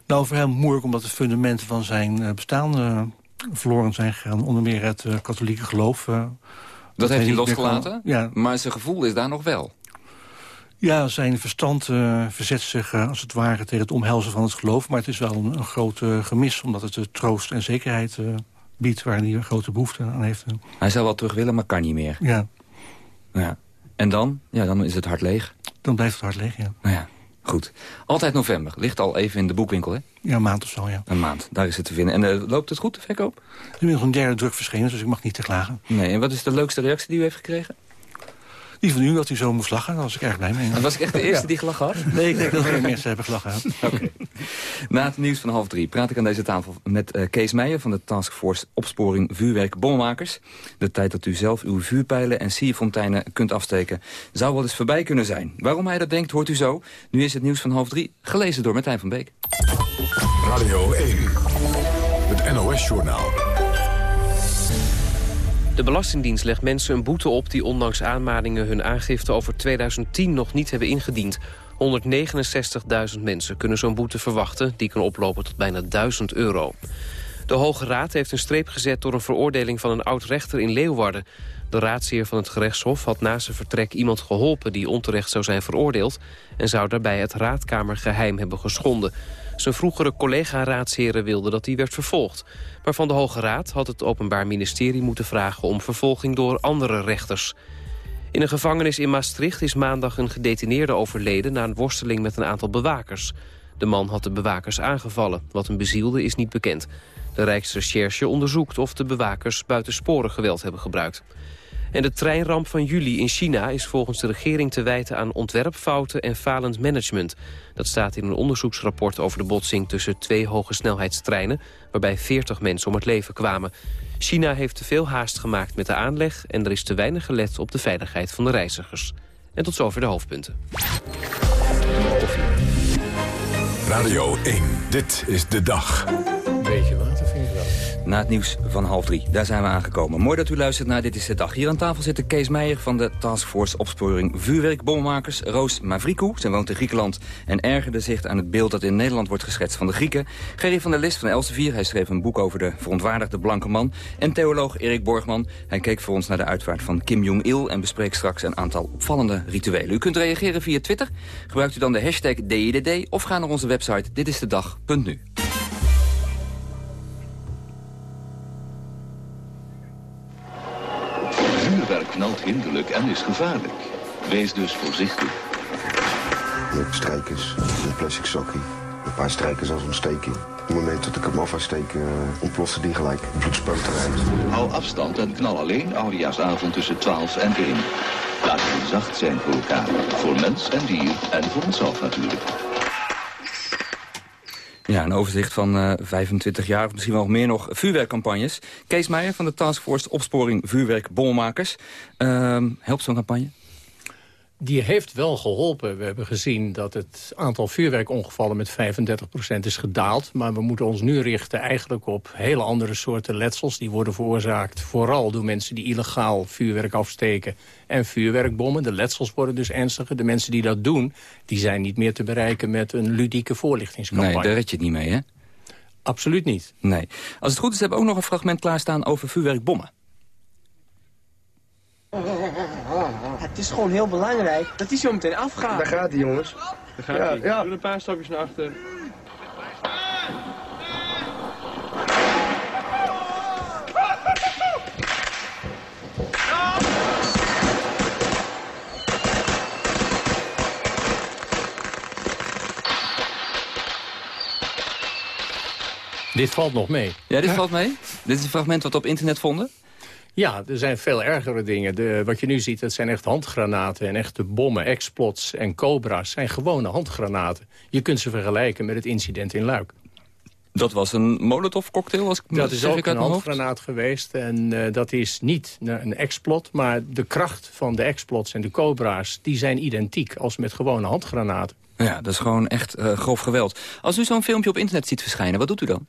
Nou, voor hem moeilijk omdat de fundamenten van zijn bestaan uh, verloren zijn gegaan. Onder meer het uh, katholieke geloof. dat, dat, heeft hij losgelaten? Ja. Maar zijn gevoel is daar nog wel? Ja, zijn verstand verzet zich als het ware tegen het omhelzen van het geloof. Maar het is wel een, een groot gemis, omdat het de troost en zekerheid biedt... waar hij een grote behoefte aan heeft. Hij zou wel terug willen, maar kan niet meer. Ja. ja. En dan? Ja, dan is het hart leeg. Dan blijft het hart leeg, ja. Nou ja, goed. Altijd november. Ligt al even in de boekwinkel, hè? Ja, een maand of zo, ja. Een maand, daar is het te vinden. En loopt het goed, de verkoop? Er is nog een derde druk verschenen, dus ik mag niet te klagen. Nee, en wat is de leukste reactie die u heeft gekregen? Die van u dat u zo moest lachen, daar was ik erg blij mee. En was ik echt de eerste die gelachen had? Nee, ik denk dat veel mensen hebben gelachen. Okay. Na het nieuws van half drie praat ik aan deze tafel met uh, Kees Meijer... van de Taskforce Opsporing Vuurwerk Bommenmakers. De tijd dat u zelf uw vuurpijlen en sierfonteinen kunt afsteken... zou wel eens voorbij kunnen zijn. Waarom hij dat denkt, hoort u zo. Nu is het nieuws van half drie, gelezen door Martijn van Beek. Radio 1, het NOS-journaal. De Belastingdienst legt mensen een boete op die ondanks aanmaningen hun aangifte over 2010 nog niet hebben ingediend. 169.000 mensen kunnen zo'n boete verwachten. Die kan oplopen tot bijna 1000 euro. De Hoge Raad heeft een streep gezet door een veroordeling van een oud-rechter in Leeuwarden. De raadsheer van het gerechtshof had na zijn vertrek iemand geholpen... die onterecht zou zijn veroordeeld... en zou daarbij het raadkamergeheim hebben geschonden. Zijn vroegere collega-raadsheren wilden dat hij werd vervolgd. Maar van de Hoge Raad had het Openbaar Ministerie moeten vragen... om vervolging door andere rechters. In een gevangenis in Maastricht is maandag een gedetineerde overleden... na een worsteling met een aantal bewakers. De man had de bewakers aangevallen. Wat een bezielde is niet bekend. De Rijksrecherche onderzoekt of de bewakers buitensporig geweld hebben gebruikt. En de treinramp van juli in China is volgens de regering te wijten aan ontwerpfouten en falend management. Dat staat in een onderzoeksrapport over de botsing tussen twee hoge snelheidstreinen, waarbij 40 mensen om het leven kwamen. China heeft te veel haast gemaakt met de aanleg en er is te weinig gelet op de veiligheid van de reizigers. En tot zover de hoofdpunten. Radio 1, dit is de dag. Na het nieuws van half drie, daar zijn we aangekomen. Mooi dat u luistert naar Dit is de Dag. Hier aan tafel zitten Kees Meijer van de Taskforce Opsporing Vuurwerkbommakers. Roos Mavrikou, zij woont in Griekenland en ergerde zich aan het beeld dat in Nederland wordt geschetst van de Grieken. Gerry van der List van Elsevier, hij schreef een boek over de verontwaardigde blanke man. En theoloog Erik Borgman, hij keek voor ons naar de uitvaart van Kim Jong-il... en bespreekt straks een aantal opvallende rituelen. U kunt reageren via Twitter, gebruikt u dan de hashtag DIDD... of ga naar onze website ditistedag.nu. knalt hinderlijk en is gevaarlijk. Wees dus voorzichtig. Met strijkers, een plastic sokkie. Een paar strijkers als ontsteking. Op het moment dat ik hem af ga steken, ontplofte die gelijk. Bloedspoot eruit. Hou afstand en knal alleen oudejaarsavond tussen 12 en 1. Laat het zacht zijn voor elkaar. Voor mens en dier en voor onszelf natuurlijk. Ja, een overzicht van uh, 25 jaar, of misschien wel meer nog, vuurwerkcampagnes. Kees Meijer van de Taskforce Opsporing Vuurwerk Bommenmakers. Uh, helpt zo'n campagne? Die heeft wel geholpen. We hebben gezien dat het aantal vuurwerkongevallen met 35% is gedaald. Maar we moeten ons nu richten eigenlijk op hele andere soorten letsels. Die worden veroorzaakt vooral door mensen die illegaal vuurwerk afsteken en vuurwerkbommen. De letsels worden dus ernstiger. De mensen die dat doen, die zijn niet meer te bereiken met een ludieke voorlichtingscampagne. Nee, daar red je het niet mee, hè? Absoluut niet. Nee. Als het goed is, hebben we ook nog een fragment klaarstaan over vuurwerkbommen. Het is gewoon heel belangrijk dat hij zo meteen afgaat. Daar gaat hij, jongens. Daar gaat Ja, hij. ja. Doe een paar stapjes naar achter. Dit valt nog mee. Ja, dit valt mee? Dit is een fragment wat we op internet vonden? Ja, er zijn veel ergere dingen. De, wat je nu ziet, dat zijn echt handgranaten en echte bommen. Explots en cobra's zijn gewone handgranaten. Je kunt ze vergelijken met het incident in Luik. Dat was een Molotov-cocktail, als ik Dat is ook een handgranaat geweest. En eh, dat is niet een explot, maar de kracht van de explots en de cobra's... die zijn identiek als met gewone handgranaten. Ja, dat is gewoon echt eh, grof geweld. Als u zo'n filmpje op internet ziet verschijnen, wat doet u dan?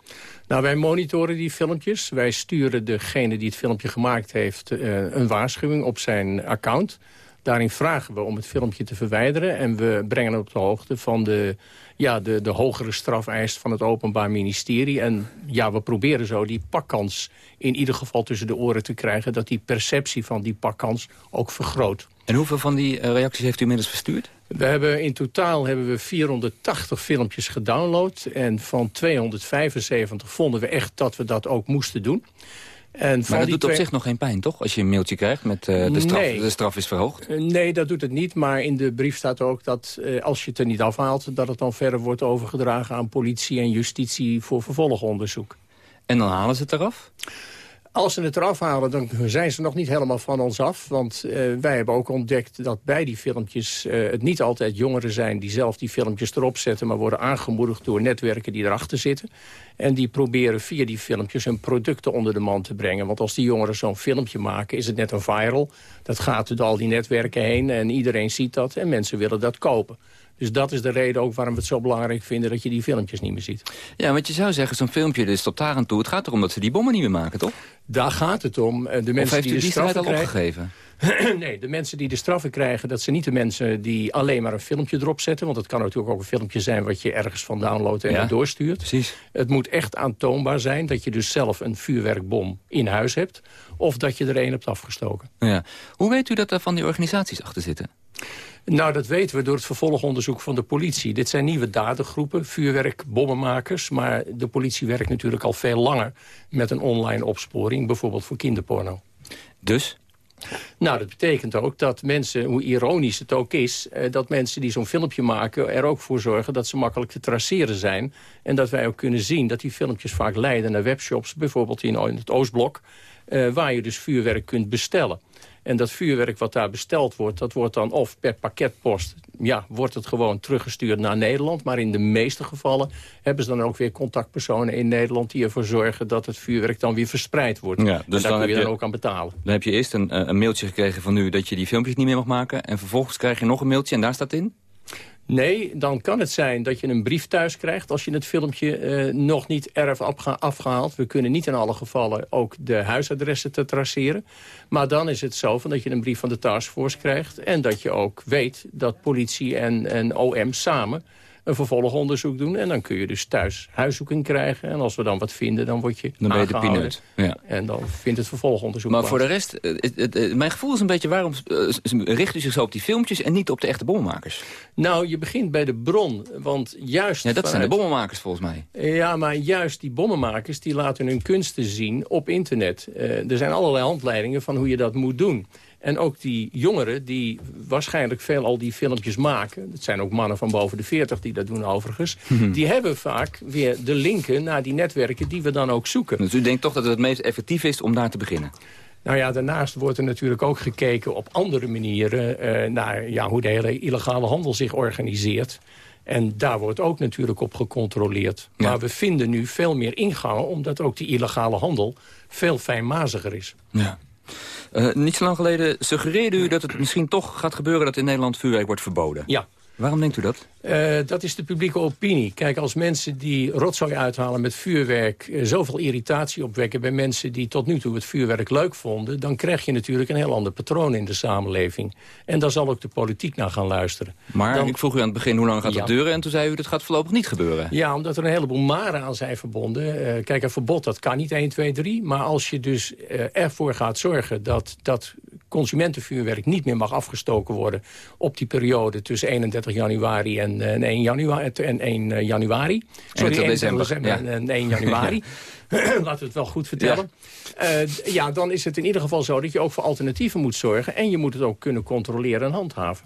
Nou, wij monitoren die filmpjes. Wij sturen degene die het filmpje gemaakt heeft eh, een waarschuwing op zijn account. Daarin vragen we om het filmpje te verwijderen. En we brengen het op de hoogte van de, ja, de, de hogere strafeis van het Openbaar Ministerie. En ja, we proberen zo die pakkans in ieder geval tussen de oren te krijgen... dat die perceptie van die pakkans ook vergroot. En hoeveel van die eh, reacties heeft u inmiddels verstuurd? We hebben in totaal hebben we 480 filmpjes gedownload. En van 275 vonden we echt dat we dat ook moesten doen. En maar dat doet op zich nog geen pijn, toch? Als je een mailtje krijgt met uh, de, straf, nee. de straf is verhoogd. Uh, nee, dat doet het niet. Maar in de brief staat ook dat uh, als je het er niet afhaalt... dat het dan verder wordt overgedragen aan politie en justitie voor vervolgonderzoek. En dan halen ze het eraf? Als ze het eraf halen, dan zijn ze nog niet helemaal van ons af. Want uh, wij hebben ook ontdekt dat bij die filmpjes... Uh, het niet altijd jongeren zijn die zelf die filmpjes erop zetten... maar worden aangemoedigd door netwerken die erachter zitten. En die proberen via die filmpjes hun producten onder de man te brengen. Want als die jongeren zo'n filmpje maken, is het net een viral. Dat gaat door al die netwerken heen en iedereen ziet dat. En mensen willen dat kopen. Dus dat is de reden ook waarom we het zo belangrijk vinden... dat je die filmpjes niet meer ziet. Ja, want je zou zeggen, zo'n filmpje dus tot daar aan toe. Het gaat erom dat ze die bommen niet meer maken, toch? Daar gaat het om. De mensen of heeft die u de die strijd straffen al krijgen... opgegeven? nee, de mensen die de straffen krijgen... dat zijn niet de mensen die alleen maar een filmpje erop zetten. Want het kan natuurlijk ook een filmpje zijn... wat je ergens van downloadt en Ja, doorstuurt. Precies. Het moet echt aantoonbaar zijn dat je dus zelf een vuurwerkbom in huis hebt... of dat je er een hebt afgestoken. Ja. Hoe weet u dat er van die organisaties achter zitten? Nou, dat weten we door het vervolgonderzoek van de politie. Dit zijn nieuwe dadergroepen, vuurwerkbommenmakers... maar de politie werkt natuurlijk al veel langer met een online opsporing... bijvoorbeeld voor kinderporno. Dus? Nou, dat betekent ook dat mensen, hoe ironisch het ook is... Eh, dat mensen die zo'n filmpje maken er ook voor zorgen... dat ze makkelijk te traceren zijn. En dat wij ook kunnen zien dat die filmpjes vaak leiden naar webshops... bijvoorbeeld in, in het Oostblok, eh, waar je dus vuurwerk kunt bestellen. En dat vuurwerk wat daar besteld wordt, dat wordt dan of per pakketpost... ja, wordt het gewoon teruggestuurd naar Nederland. Maar in de meeste gevallen hebben ze dan ook weer contactpersonen in Nederland... die ervoor zorgen dat het vuurwerk dan weer verspreid wordt. Ja, en dus daar dan kun je heb dan je- ook aan betalen. Dan heb je eerst een, eh, een mailtje gekregen van u dat je die filmpjes niet meer mag maken. En vervolgens krijg je nog een mailtje en daar staat in? Nee, dan kan het zijn dat je een brief thuis krijgt... als je het filmpje eh, nog niet erf afge- afgehaald. We kunnen niet in alle gevallen ook de huisadressen te traceren. Maar dan is het zo van dat je een brief van de taskforce krijgt... en dat je ook weet dat politie en, en OM samen een vervolgonderzoek doen. En dan kun je dus thuis huiszoeking krijgen. En als we dan wat vinden, dan word je Dan ben je de pineut. Ja. En dan vindt het vervolgonderzoek Maar plaats. voor de rest, eh, het- het- het- mijn gevoel is een beetje... waarom eh, richt u zich zo op die filmpjes en niet op de echte bommenmakers? Nou, je begint bij de bron, want juist... Ja, dat zijn de bommenmakers volgens mij. Ja, maar juist die bommenmakers die laten hun kunsten zien op internet. Eh, er zijn allerlei handleidingen van hoe je dat moet doen. En ook die jongeren die waarschijnlijk veel al die filmpjes maken... dat zijn ook mannen van boven de 40 die dat doen overigens... Mhm. die hebben vaak weer de linken naar die netwerken die we dan ook zoeken. Dus u denkt toch dat het het meest effectief is om daar te beginnen? Nou ja, daarnaast wordt er natuurlijk ook gekeken op andere manieren... eh, naar ja, hoe de hele illegale handel zich organiseert. En daar wordt ook natuurlijk op gecontroleerd. Maar we vinden nu veel meer ingangen... omdat ook die illegale handel veel fijnmaziger is. Ja. Eh, niet zo lang geleden suggereerde u dat het misschien toch gaat gebeuren... dat in Nederland vuurwerk wordt verboden. Ja. Waarom denkt u dat? Eh, dat is de publieke opinie. Kijk, als mensen die rotzooi uithalen met vuurwerk... eh, zoveel irritatie opwekken bij mensen die tot nu toe het vuurwerk leuk vonden... dan krijg je natuurlijk een heel ander patroon in de samenleving. En daar zal ook de politiek naar gaan luisteren. Maar Dan- ik vroeg u aan het begin hoe lang gaat Ja. dat duren... en toen zei u dat gaat voorlopig niet gebeuren. Ja, omdat er een heleboel maren aan zijn verbonden. Eh, kijk, een verbod, dat kan niet 1, 2, 3. Maar als je dus ervoor gaat zorgen dat, dat consumentenvuurwerk niet meer mag afgestoken worden... op die periode tussen 31 januari en, eh, en 1 januari... En 1 eh, januari. 21 december, december ja. en, en 1 januari. Laten we het wel goed vertellen. Ja. ja, dan is het in ieder geval zo dat je ook voor alternatieven moet zorgen... en je moet het ook kunnen controleren en handhaven.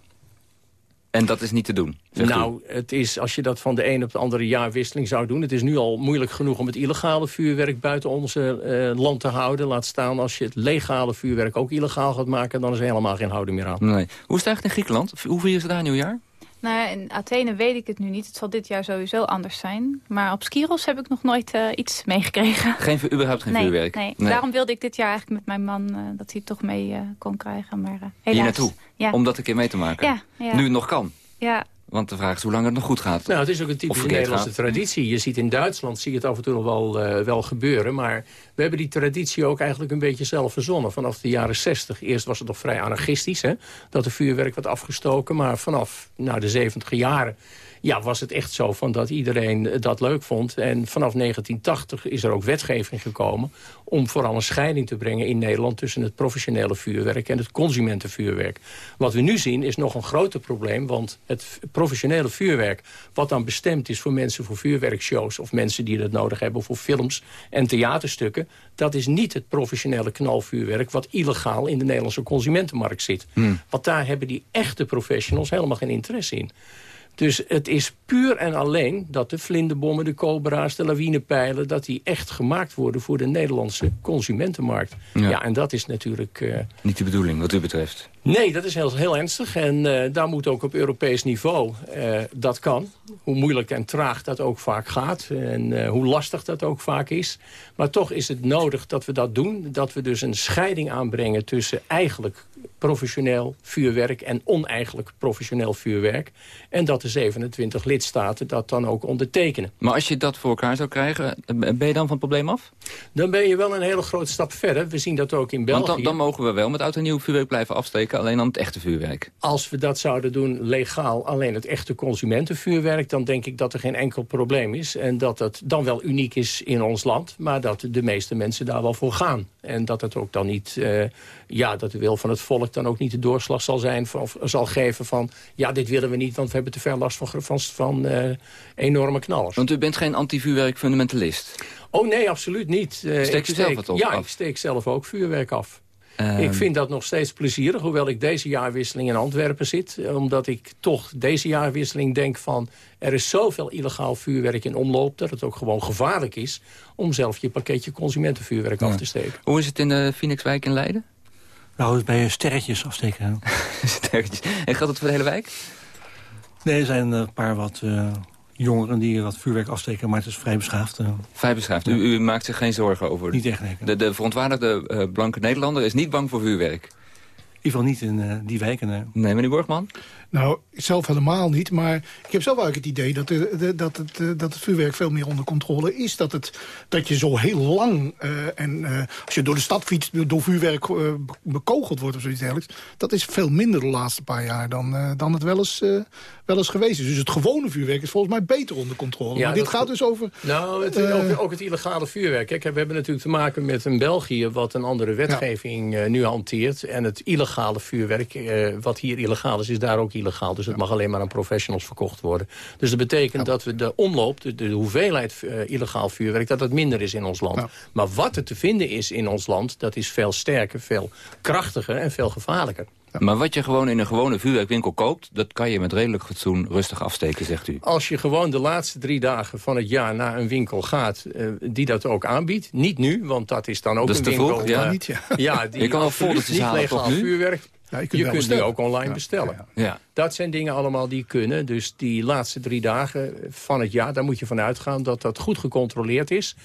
En dat is niet te doen, u. Nou, het is, als je dat van de een op de andere jaarwisseling zou doen... het is nu al moeilijk genoeg om het illegale vuurwerk buiten ons eh, land te houden. Laat staan als je het legale vuurwerk ook illegaal gaat maken... dan is er helemaal geen houding meer aan. Nee. Hoe is het eigenlijk in Griekenland? Hoe vieren ze daar nieuwjaar? Nou, ja, in Athene weet ik het nu niet. Het zal dit jaar sowieso anders zijn. Maar op Skiros heb ik nog nooit eh, iets meegekregen. Geen, überhaupt geen nee, vuurwerk? Nee. daarom wilde ik dit jaar eigenlijk met mijn man... eh, dat hij het toch mee eh, kon krijgen. Maar eh, helaas. Hier naartoe? Ja. Om dat een keer mee te maken? Ja, ja. Nu het nog kan? Ja, Want de vraag is hoe lang het nog goed gaat. Nou, het is ook een typische Nederlandse traditie. Je ziet in Duitsland, zie je het af en toe nog wel, uh, wel gebeuren. Maar we hebben die traditie ook eigenlijk een beetje zelf verzonnen. Vanaf de jaren 60. Eerst was het nog vrij anarchistisch, hè, dat er vuurwerk werd afgestoken. Maar vanaf nou, de 70 jaren ja, was het echt zo van dat iedereen dat leuk vond. En vanaf 1980 is er ook wetgeving gekomen... om vooral een scheiding te brengen in Nederland... tussen het professionele vuurwerk en het consumentenvuurwerk. Wat we nu zien is nog een groter probleem... want het professionele vuurwerk, wat dan bestemd is voor mensen voor vuurwerkshows... of mensen die dat nodig hebben voor films en theaterstukken... dat is niet het professionele knalvuurwerk... wat illegaal in de Nederlandse consumentenmarkt zit. Hmm. Want daar hebben die echte professionals helemaal geen interesse in. Dus het is puur en alleen dat de vlinderbommen, de cobra's, de lawinepijlen... dat die echt gemaakt worden voor de Nederlandse consumentenmarkt. Ja, en dat is natuurlijk... Uh... Niet de bedoeling, wat u betreft. Nee, dat is heel, heel ernstig. En uh, daar moet ook op Europees niveau uh, dat kan. Hoe moeilijk en traag dat ook vaak gaat. En hoe lastig dat ook vaak is. Maar toch is het nodig dat we dat doen. Dat we dus een scheiding aanbrengen tussen eigenlijk professioneel vuurwerk... en oneigenlijk professioneel vuurwerk. En dat de 27 lidstaten dat dan ook ondertekenen. Maar als je dat voor elkaar zou krijgen, ben je dan van het probleem af? Dan ben je wel een hele grote stap verder. We zien dat ook in België. Want dan, dan mogen we wel met oud en nieuw vuurwerk blijven afsteken... alleen dan het echte vuurwerk. Als we dat zouden doen legaal, alleen het echte consumentenvuurwerk... dan denk ik dat er geen enkel probleem is. En dat het dan wel uniek is in ons land... maar dat de meeste mensen daar wel voor gaan. En dat het ook dan niet... Uh, ja, dat de wil van het volk dan ook niet de doorslag zal zijn... of zal geven van, ja, dit willen we niet... want we hebben te veel last van, van, van uh, enorme knallers. Want u bent geen anti-vuurwerk fundamentalist? Oh nee, absoluut niet. Uh, steek u zelf het op Ja, af? ik steek zelf ook vuurwerk af. Um, ik vind dat nog steeds plezierig, hoewel ik deze jaarwisseling in Antwerpen zit. Omdat ik toch deze jaarwisseling denk van... er is zoveel illegaal vuurwerk in omloop... dat het ook gewoon gevaarlijk is om zelf je pakketje consumentenvuurwerk ja. af te steken. Hoe is het in de Phoenixwijk in Leiden? Nou, bij sterretjes afsteken. sterretjes. En geldt het voor de hele wijk? Nee, er zijn een paar wat uh, jongeren die wat vuurwerk afsteken, maar het is vrij beschaafd. Uh. Vrij beschaafd. U, u, maakt zich geen zorgen over... Niet echt, nee. De, de verontwaardigde uh, blanke Nederlander is niet bang voor vuurwerk? In ieder geval niet in uh, die wijken. Nee. nee, meneer Borgman? Nou, zelf helemaal niet. Maar ik heb zelf eigenlijk het idee dat, de, dat, het, uh, dat het vuurwerk veel meer onder controle is. Dat, het, dat je zo heel lang, uh, en uh, als je door de stad fietst, door vuurwerk bekogeld wordt of zoiets dergelijks. Dat is veel minder de laatste paar jaar dan, dan het wel eens, wel eens geweest is. Dus het gewone vuurwerk is volgens mij beter onder controle. Ja, maar dit gaat dus over... Nou, het, ook, ook, het illegale vuurwerk. Kijk, we hebben natuurlijk te maken met een België wat een andere wetgeving ja. nu hanteert. En het illegale vuurwerk, wat hier illegaal is, is daar ook illegaal. Dus het mag alleen maar aan professionals verkocht worden. Dus dat betekent ja. dat we de omloop, de, de hoeveelheid uh, illegaal vuurwerk... dat dat minder is in ons land. Ja. Maar wat er te vinden is in ons land... dat is veel sterker, veel krachtiger en veel gevaarlijker. Ja. Maar wat je gewoon in een gewone vuurwerkwinkel koopt... dat kan je met redelijk fatsoen rustig afsteken, zegt u. Als je gewoon de laatste drie dagen van het jaar naar een winkel gaat... Uh, die dat ook aanbiedt. Niet nu, want dat is dan ook dat een te winkel... Vroeg, ja. Uh, niet, ja. ja, die je kan al foldertjes niet halen legaal tot nu. vuurwerk. Ja, je kunt, je kunt nu ook online ja. bestellen. Ja, ja. Dat zijn dingen allemaal die kunnen. Dus die laatste drie dagen van het jaar, daar moet je van uitgaan... dat dat goed gecontroleerd is.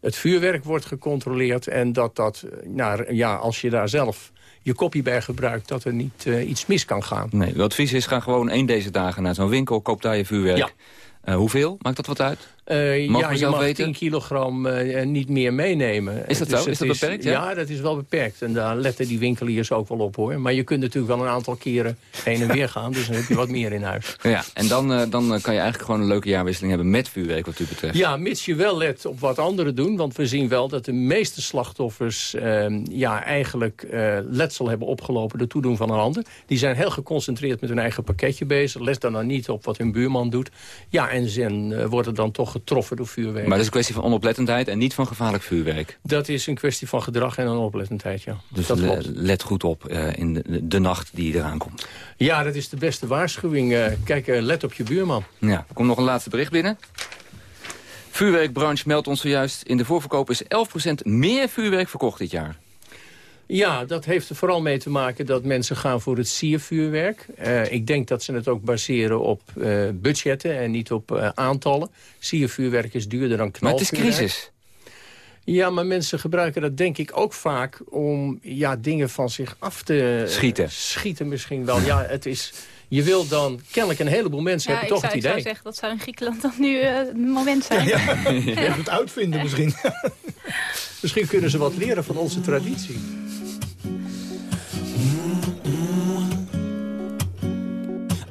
Het vuurwerk wordt gecontroleerd. En dat dat, nou, ja, als je daar zelf je kopie bij gebruikt... dat er niet uh, iets mis kan gaan. Nee, het advies is, ga gewoon één deze dagen naar zo'n winkel... koop daar je vuurwerk. Ja. Uh, hoeveel? Maakt dat wat uit? Uh, mag ja, je mag weten? 10 kilogram uh, niet meer meenemen. Is dat dus zo? Is dat is, beperkt? Ja? ja? dat is wel beperkt. En daar letten die winkeliers ook wel op hoor. Maar je kunt natuurlijk wel een aantal keren heen en weer gaan. Dus dan heb je wat meer in huis. Ja, en dan, uh, dan kan je eigenlijk gewoon een leuke jaarwisseling hebben met vuurwerk wat u betreft. Ja, mits je wel let op wat anderen doen. Want we zien wel dat de meeste slachtoffers ehm, ja, eigenlijk letsel hebben opgelopen door toedoen van een ander. Die zijn heel geconcentreerd met hun eigen pakketje bezig. Let dan dan niet op wat hun buurman doet. Ja, en ze worden dan toch getroffen door vuurwerk. Maar dat is een kwestie van onoplettendheid en niet van gevaarlijk vuurwerk. Dat is een kwestie van gedrag en onoplettendheid, ja. Dus dat le let goed op uh, in de, de, nacht die eraan komt. Ja, dat is de beste waarschuwing. Uh, kijk, uh, let op je buurman. Ja, er komt nog een laatste bericht binnen. Vuurwerkbranche meldt ons zojuist... in de voorverkoop is 11% meer vuurwerk verkocht dit jaar. Ja, dat heeft er vooral mee te maken dat mensen gaan voor het siervuurwerk. Uh, ik denk dat ze het ook baseren op uh, budgetten en niet op uh, aantallen. Siervuurwerk is duurder dan knalvuurwerk. Maar het is crisis. Ja, maar mensen gebruiken dat denk ik ook vaak om ja, dingen van zich af te schieten. Schieten misschien wel. Ja, het is... Je wil dan kennelijk een heleboel mensen Ja, hebben ik toch zou, het ik idee. zou zeggen, dat zou in Griekenland dan nu eh, het moment zijn. Even het uitvinden misschien. Misschien kunnen ze wat leren van onze traditie.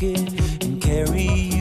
Pocket and carry you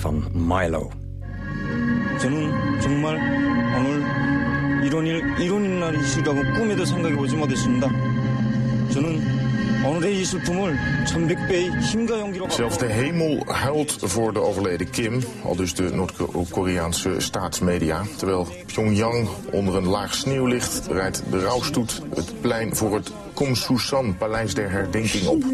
van Milo. 저는 정말 오늘 이런 일, 이런 날이 있으리라고 꿈에도 생각해 보지 못했습니다. 저는 오늘의 이 슬픔을 천백배의 힘과 용기로 Zelfs de hemel huilt voor de overleden Kim, al dus de Noord-Koreaanse staatsmedia. Terwijl Pyongyang onder een laag sneeuwlicht rijdt de rouwstoet het plein voor het Komsusan, paleis der herdenking op.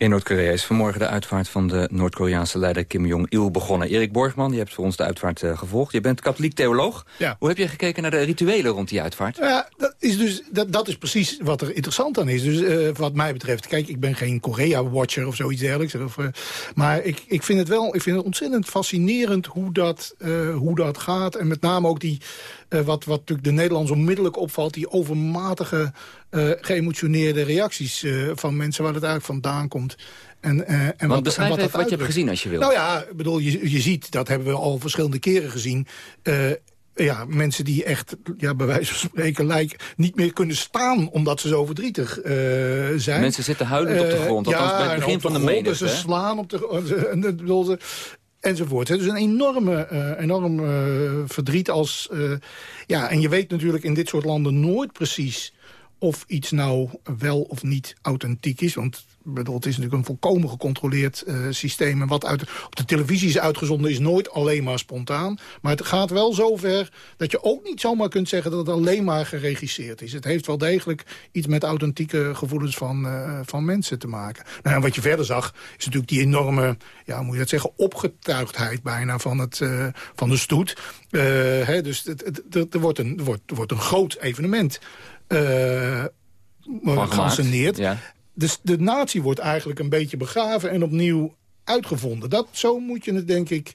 In Noord-Korea is vanmorgen de uitvaart van de Noord-Koreaanse leider Kim Jong-il begonnen. Erik Borgman, je hebt voor ons de uitvaart eh, gevolgd. Je bent katholiek theoloog. Ja. Hoe heb je gekeken naar de rituelen rond die uitvaart? Ja, dat is, dus, dat, dat is precies wat er interessant aan is. Dus eh, wat mij betreft, kijk, ik ben geen Korea-watcher of zoiets dergelijks. Of, eh, maar ik, ik vind het wel ik vind het ontzettend fascinerend hoe dat, hoe dat gaat. En met name ook die, wat, wat natuurlijk de Nederlanders onmiddellijk opvalt... die overmatige, eh, geëmotioneerde reacties eh, van mensen... waar het eigenlijk vandaan komt. En, eh, en Want beschrijf en dat wat je hebt gezien als je wilt. Nou ja, bedoel, je, je ziet, dat hebben we al verschillende keren gezien... eh, ja, mensen die echt, ja, bij wijze van spreken, lijken niet meer kunnen staan omdat ze zo verdrietig eh, zijn. Mensen zitten huilend op de Eh, grond, althans bij het begin op van de grond, en menigte, Ze slaan op de grond, enzovoort. Dus een enorme, eh, enorm eh, verdriet als... eh, ja, en je weet natuurlijk in dit soort landen nooit precies of iets nou wel of niet authentiek is. Want bedoel, het is natuurlijk een volkomen gecontroleerd uh, systeem. En wat uit, op de televisie is uitgezonden is nooit alleen maar spontaan. Maar het gaat wel zover dat je ook niet zomaar kunt zeggen... dat het alleen maar geregisseerd is. Het heeft wel degelijk iets met authentieke gevoelens van, uh, van mensen te maken. Nou, en wat je verder zag, is natuurlijk die enorme... ja, moet je dat zeggen, opgetuigdheid bijna van, het, uh, van de stoet. Hè, dus er, wordt een, wordt, er wordt een groot evenement... Uh, geanceneerd. Ja. Dus de natie wordt eigenlijk een beetje begraven en opnieuw uitgevonden. Dat, zo moet je het denk ik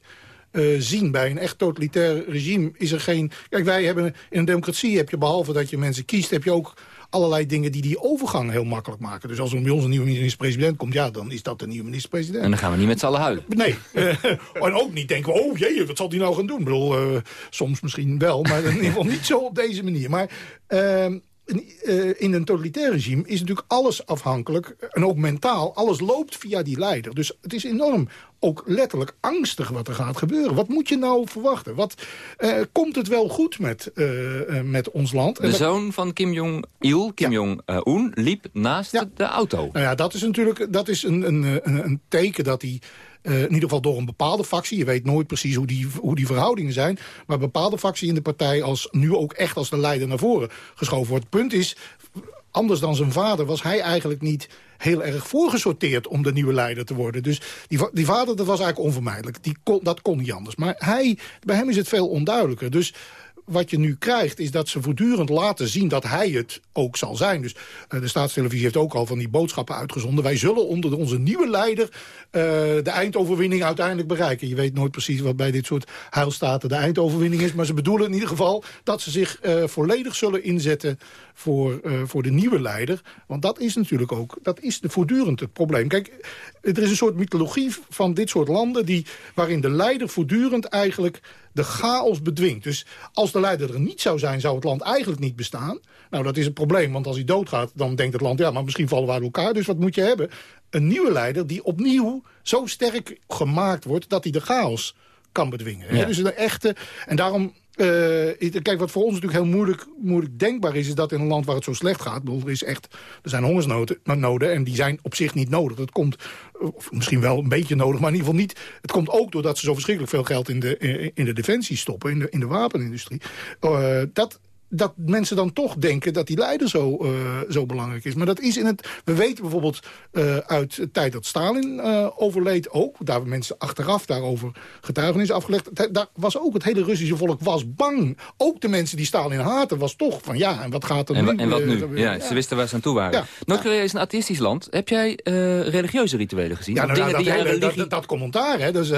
uh, zien. Bij een echt totalitair regime is er geen... Kijk, wij hebben in een democratie heb je behalve dat je mensen kiest... heb je ook allerlei dingen die die overgang heel makkelijk maken. Dus als er bij ons een nieuwe minister-president komt... ja, dan is dat de nieuwe minister-president. En dan gaan we niet met z'n allen huilen. Nee. Uh, en ook niet denken we, oh jee, wat zal die nou gaan doen? Ik bedoel, uh, soms misschien wel, maar in ieder geval niet zo op deze manier. Maar... Uh, in een totalitair regime is natuurlijk alles afhankelijk, en ook mentaal, alles loopt via die leider. Dus het is enorm, ook letterlijk angstig wat er gaat gebeuren. Wat moet je nou verwachten? Wat, uh, komt het wel goed met, uh, met ons land? De zoon van Kim Jong-il, Kim ja. Jong-un, liep naast ja. de auto. Nou ja, dat is natuurlijk dat is een, een, een, een teken dat hij... Uh, in ieder geval door een bepaalde factie. Je weet nooit precies hoe die, hoe die verhoudingen zijn. Maar een bepaalde factie in de partij als nu ook echt als de leider naar voren geschoven wordt. Het punt is, anders dan zijn vader was hij eigenlijk niet heel erg voorgesorteerd om de nieuwe leider te worden. Dus die, die vader, dat was eigenlijk onvermijdelijk. Die kon, dat kon niet anders. Maar hij, bij hem is het veel onduidelijker. Dus wat je nu krijgt is dat ze voortdurend laten zien dat hij het ook zal zijn. Dus uh, de staatstelevisie heeft ook al van die boodschappen uitgezonden. Wij zullen onder onze nieuwe leider uh, de eindoverwinning uiteindelijk bereiken. Je weet nooit precies wat bij dit soort huilstaten de eindoverwinning is. Maar ze bedoelen in ieder geval dat ze zich uh, volledig zullen inzetten voor, voor de nieuwe leider. Want dat is natuurlijk ook, dat is de voortdurend het probleem. Kijk, er is een soort mythologie van dit soort landen... Die, waarin de leider voortdurend eigenlijk de chaos bedwingt. Dus als de leider er niet zou zijn, zou het land eigenlijk niet bestaan. Nou, dat is het probleem, want als hij doodgaat, dan denkt het land... ja, maar misschien vallen we uit elkaar, dus wat moet je hebben? Een nieuwe leider die opnieuw zo sterk gemaakt wordt... dat hij de chaos kan bedwingen. Ja. Dus een echte... En daarom uh, kijk, wat voor ons natuurlijk heel moeilijk, moeilijk denkbaar is... is dat in een land waar het zo slecht gaat... Er, is echt, er zijn hongersnoden noden, en die zijn op zich niet nodig. Dat komt of misschien wel een beetje nodig, maar in ieder geval niet... Het komt ook doordat ze zo verschrikkelijk veel geld in de, in de defensie stoppen... in de, in de wapenindustrie. Uh, dat, dat mensen dan toch denken dat die leider zo, uh, zo belangrijk is. Maar dat is in het... We weten bijvoorbeeld uh, uit de tijd dat Stalin uh, overleed ook... daar hebben mensen achteraf daarover getuigenis afgelegd... daar was ook het hele Russische volk was bang. Ook de mensen die Stalin haten was toch van ja, en wat gaat er en, nu? En wat nu? Ja, ze wisten waar ze aan toe waren. Ja. Noord-Korea is een atheïstisch land. Heb jij religieuze rituelen gezien? Ja, nou, dingen nou, die hele, religie... dat, dat, commentaar, hè, dus,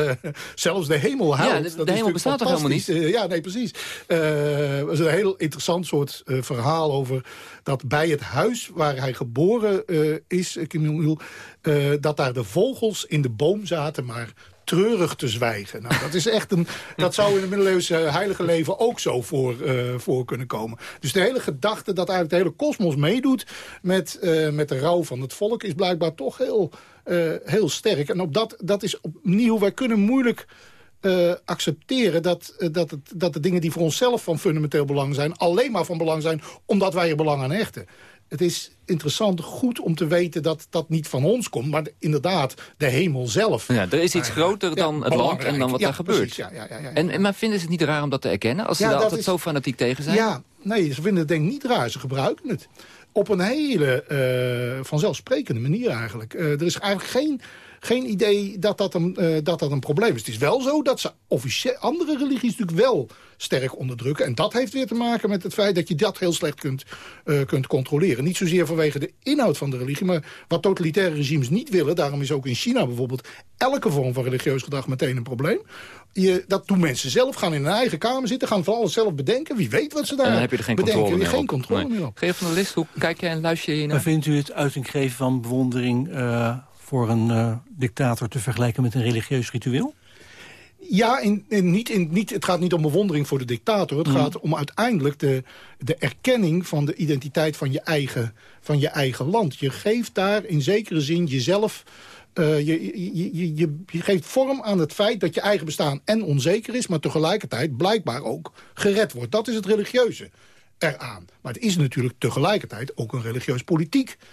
zelfs de hemel huilt. Ja, de, de hemel bestaat toch helemaal niet? ja, nee, precies. dat is een heel interessant soort uh, verhaal over dat bij het huis waar hij geboren uh, is, Kim Jong-il, uh, dat daar de vogels in de boom zaten, maar treurig te zwijgen. Nou, dat, is echt een, dat zou in het middeleeuwse heilige leven ook zo voor, voor kunnen komen. Dus de hele gedachte dat eigenlijk de hele kosmos meedoet met, met de rouw van het volk... is blijkbaar toch heel, heel sterk. En op dat, dat is opnieuw, wij kunnen moeilijk uh, accepteren dat, uh, dat, het, dat de dingen die voor onszelf van fundamenteel belang zijn... alleen maar van belang zijn omdat wij er belang aan hechten. Het is interessant, goed om te weten dat dat niet van ons komt... maar inderdaad de hemel zelf. Ja, er is iets groter dan ja, het land en dan wat ja, daar gebeurt. Precies, ja, ja, ja, ja, En, maar vinden ze het niet raar om dat te erkennen? Als ze er altijd is, zo fanatiek tegen zijn? Ja, nee, ze vinden het denk ik niet raar. Ze gebruiken het op een hele uh, vanzelfsprekende manier eigenlijk. er is eigenlijk geen geen idee dat dat, een, uh, dat dat een probleem is. Het is wel zo dat ze officieel andere religies natuurlijk wel sterk onderdrukken. En dat heeft weer te maken met het feit dat je dat heel slecht kunt, uh, kunt controleren. Niet zozeer vanwege de inhoud van de religie, maar wat totalitaire regimes niet willen. Daarom is ook in China bijvoorbeeld elke vorm van religieus gedrag meteen een probleem. Je, dat doen mensen zelf, gaan in hun eigen kamer zitten, gaan van alles zelf bedenken. Wie weet wat ze daar en dan heb je er geen bedenken. Controle meer geen op. controle nee. meer op. Geef van de list, hoe kijk jij en luister je naar? Maar vindt u het uiting geven van bewondering... Uh, voor een uh, dictator te vergelijken met een religieus ritueel? Ja, in, in, niet, in, niet, het gaat niet om bewondering voor de dictator. Het mm. gaat om uiteindelijk de, de erkenning van de identiteit van je, eigen, van je eigen land. Je geeft daar in zekere zin jezelf... Uh, je, je, je, je, geeft vorm aan het feit dat je eigen bestaan en onzeker is... maar tegelijkertijd blijkbaar ook gered wordt. Dat is het religieuze. eraan. Maar het is natuurlijk tegelijkertijd ook een religieus-politiek uh,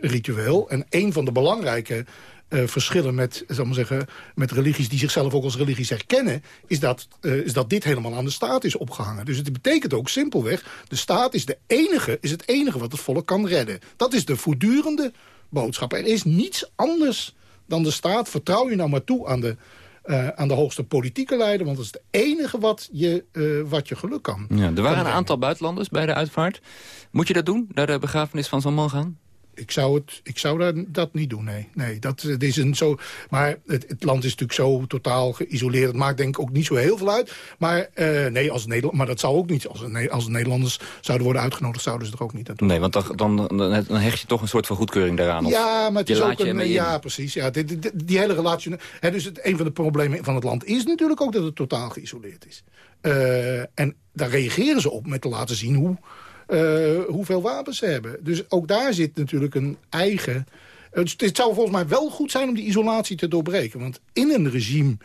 ritueel. En een van de belangrijke uh, verschillen met, zal maar zeggen, met religies die zichzelf ook als religies herkennen... Is dat, uh, is dat dit helemaal aan de staat is opgehangen. Dus het betekent ook simpelweg... de staat is, de enige, is het enige wat het volk kan redden. Dat is de voortdurende boodschap. Er is niets anders dan de staat. Vertrouw je nou maar toe aan de, uh, aan de hoogste politieke leider. Want dat is het enige wat je, wat je geluk kan. Ja, er waren een aantal buitenlanders bij de uitvaart. Moet je dat doen, naar de begrafenis van zo'n man gaan? Ik zou, het, ik zou dat, dat niet doen, nee. nee dat, het is een zo, maar het, het, land is natuurlijk zo totaal geïsoleerd. Het maakt denk ik ook niet zo heel veel uit. Maar, uh, nee, als Nederland, maar dat zou ook niet. Als, als Nederlanders zouden worden uitgenodigd, zouden ze er ook niet aan doen. Nee, want dan, dan, dan, hecht je toch een soort van goedkeuring daaraan. Of ja, maar het is ook een... Ja, precies. Ja, die, hele relatie... Hè, dus het, een van de problemen van het land is natuurlijk ook dat het totaal geïsoleerd is. Uh, en daar reageren ze op met te laten zien hoe uh, hoeveel wapens ze hebben. Dus ook daar zit natuurlijk een eigen... Het, het, zou volgens mij wel goed zijn om die isolatie te doorbreken. Want in een regime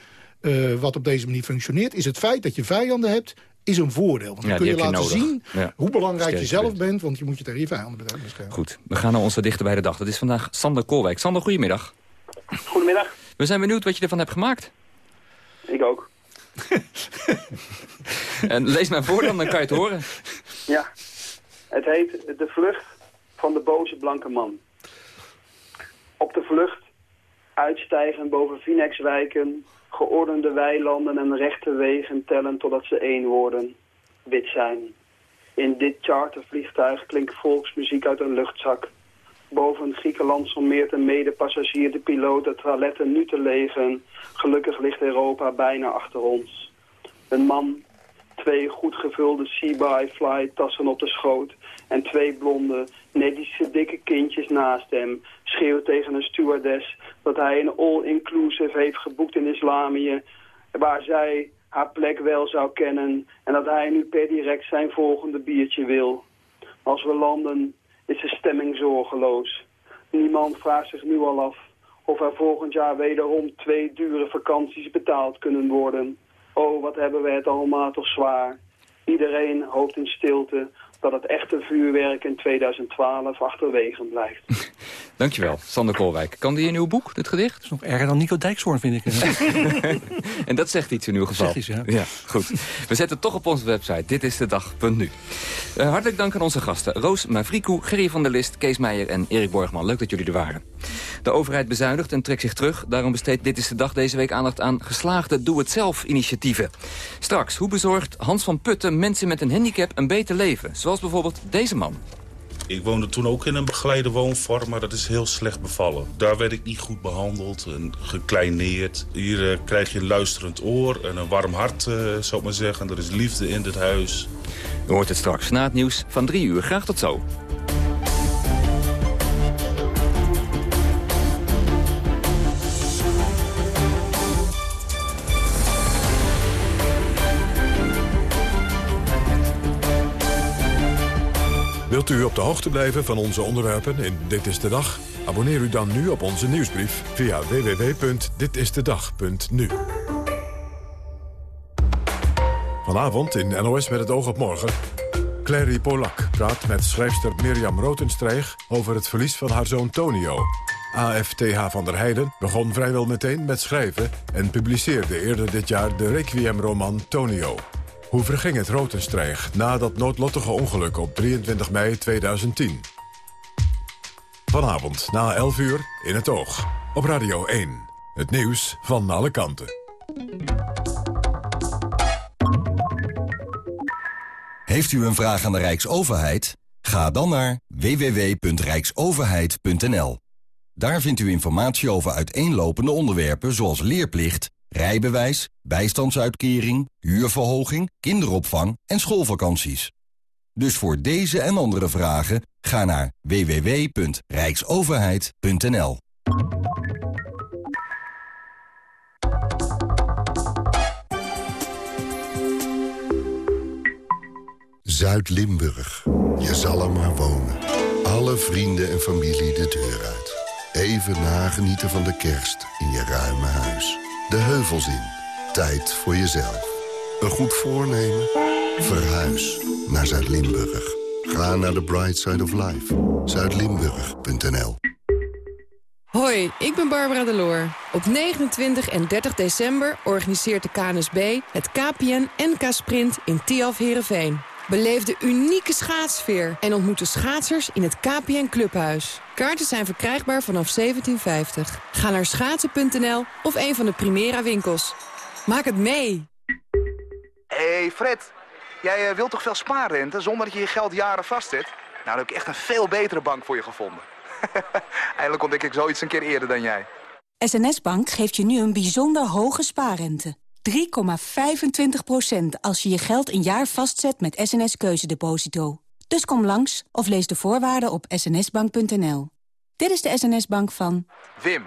uh, wat op deze manier functioneert... is het feit dat je vijanden hebt, is een voordeel. Want dan ja, kun je je laten nodig. zien ja. hoe belangrijk je zelf bent... want je moet je tegen je vijanden beschermen. Goed, we gaan naar onze dichter bij de dag. Dat is vandaag Sander Koolwijk. Sander, goedemiddag. Goedemiddag. We zijn benieuwd wat je ervan hebt gemaakt. Ik ook. en lees maar voor dan, dan kan je het horen. Ja. Het heet De Vlucht van de boze blanke man. Op de vlucht, uitstijgen boven Phoenixwijken, geordende weilanden en rechte wegen tellen totdat ze één worden, wit zijn. In dit chartervliegtuig klinkt volksmuziek uit een luchtzak. Boven Griekenland sommeert een medepassagier de piloot de toiletten nu te legen. Gelukkig ligt Europa bijna achter ons. Een man, twee goed gevulde Sea-by-Fly tassen op de schoot en twee blonde, nettische dikke kindjes naast hem, schreeuwt tegen een stewardess dat hij een all-inclusive heeft geboekt in Islamië, waar zij haar plek wel zou kennen en dat hij nu per direct zijn volgende biertje wil. Als we landen is de stemming zorgeloos. Niemand vraagt zich nu al af of er volgend jaar wederom twee dure vakanties betaald kunnen worden. Oh, wat hebben we het allemaal toch zwaar. Iedereen hoopt in stilte dat het echte vuurwerk in 2012 achterwege blijft. Dankjewel, Sander Koolwijk. Kan die in uw boek, dit gedicht? Dat is nog erger dan Nico Dijkshoorn, vind ik. en dat zegt iets in uw geval. Iets, ja. ja. goed. We zetten het toch op onze website. Dit is de dag.nu. Uh, hartelijk dank aan onze gasten. Roos Mavrikou, Gerry van der List, Kees Meijer en Erik Borgman. Leuk dat jullie er waren. De overheid bezuinigt en trekt zich terug. Daarom besteedt Dit is de Dag deze week aandacht aan geslaagde doe-het-zelf-initiatieven. Straks, hoe bezorgt Hans van Putten mensen met een handicap een beter leven? Zoals bijvoorbeeld deze man. Ik woonde toen ook in een begeleide woonvorm, maar dat is heel slecht bevallen. Daar werd ik niet goed behandeld en gekleineerd. Hier uh, krijg je een luisterend oor en een warm hart, uh, zou ik maar zeggen. Er is liefde in dit huis. U hoort het straks na het nieuws van drie uur. Graag tot zo. Wilt u op de hoogte blijven van onze onderwerpen in Dit is de Dag? Abonneer u dan nu op onze nieuwsbrief via www.ditistedag.nu. Vanavond in NOS met het oog op morgen... Clary Polak praat met schrijfster Mirjam Rotenstreich... over het verlies van haar zoon Tonio. AFTH van der Heijden begon vrijwel meteen met schrijven... en publiceerde eerder dit jaar de requiem-roman Tonio... Hoe verging het Rotenstreich na dat noodlottige ongeluk op 23 mei 2010? Vanavond na 11 uur in het oog. Op Radio 1. Het nieuws van alle kanten. Heeft u een vraag aan de Rijksoverheid? Ga dan naar www.rijksoverheid.nl. Daar vindt u informatie over uiteenlopende onderwerpen zoals leerplicht rijbewijs, bijstandsuitkering, huurverhoging, kinderopvang en schoolvakanties. Dus voor deze en andere vragen ga naar www.rijksoverheid.nl. Zuid-Limburg. Je zal er maar wonen. Alle vrienden en familie de deur uit. Even nagenieten van de kerst in je ruime huis. De heuvels in. Tijd voor jezelf. Een goed voornemen Verhuis naar Zuid-Limburg. Ga naar the bright side of life. Zuidlimburg.nl Hoi, ik ben Barbara Deloor. Op 29 en 30 december organiseert de KNSB het KPN NK Sprint in Tiaf Herenveen. Beleef de unieke schaatsfeer en ontmoet de schaatsers in het KPN Clubhuis. Kaarten zijn verkrijgbaar vanaf 1750. Ga naar schaatsen.nl of een van de Primera winkels. Maak het mee! hey Fred, jij eh, wilt toch veel spaarrente zonder dat je je geld jaren vastzet? Nou, dan heb ik echt een veel betere bank voor je gevonden. Eindelijk ontdek ik zoiets een keer eerder dan jij. SNS Bank geeft je nu een bijzonder hoge spaarrente. 3,25% als je je geld een jaar vastzet met SNS Keuzedeposito. Dus kom langs of lees de voorwaarden op snsbank.nl. Dit is de SNS Bank van... Wim.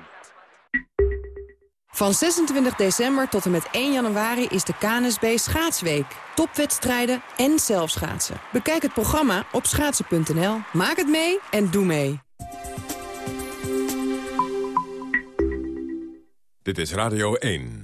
Van 26 december tot en met 1 januari is de KNSB Schaatsweek. Topwedstrijden en zelfschaatsen. Bekijk het programma op schaatsen.nl. Maak het mee en doe mee. Dit is Radio 1.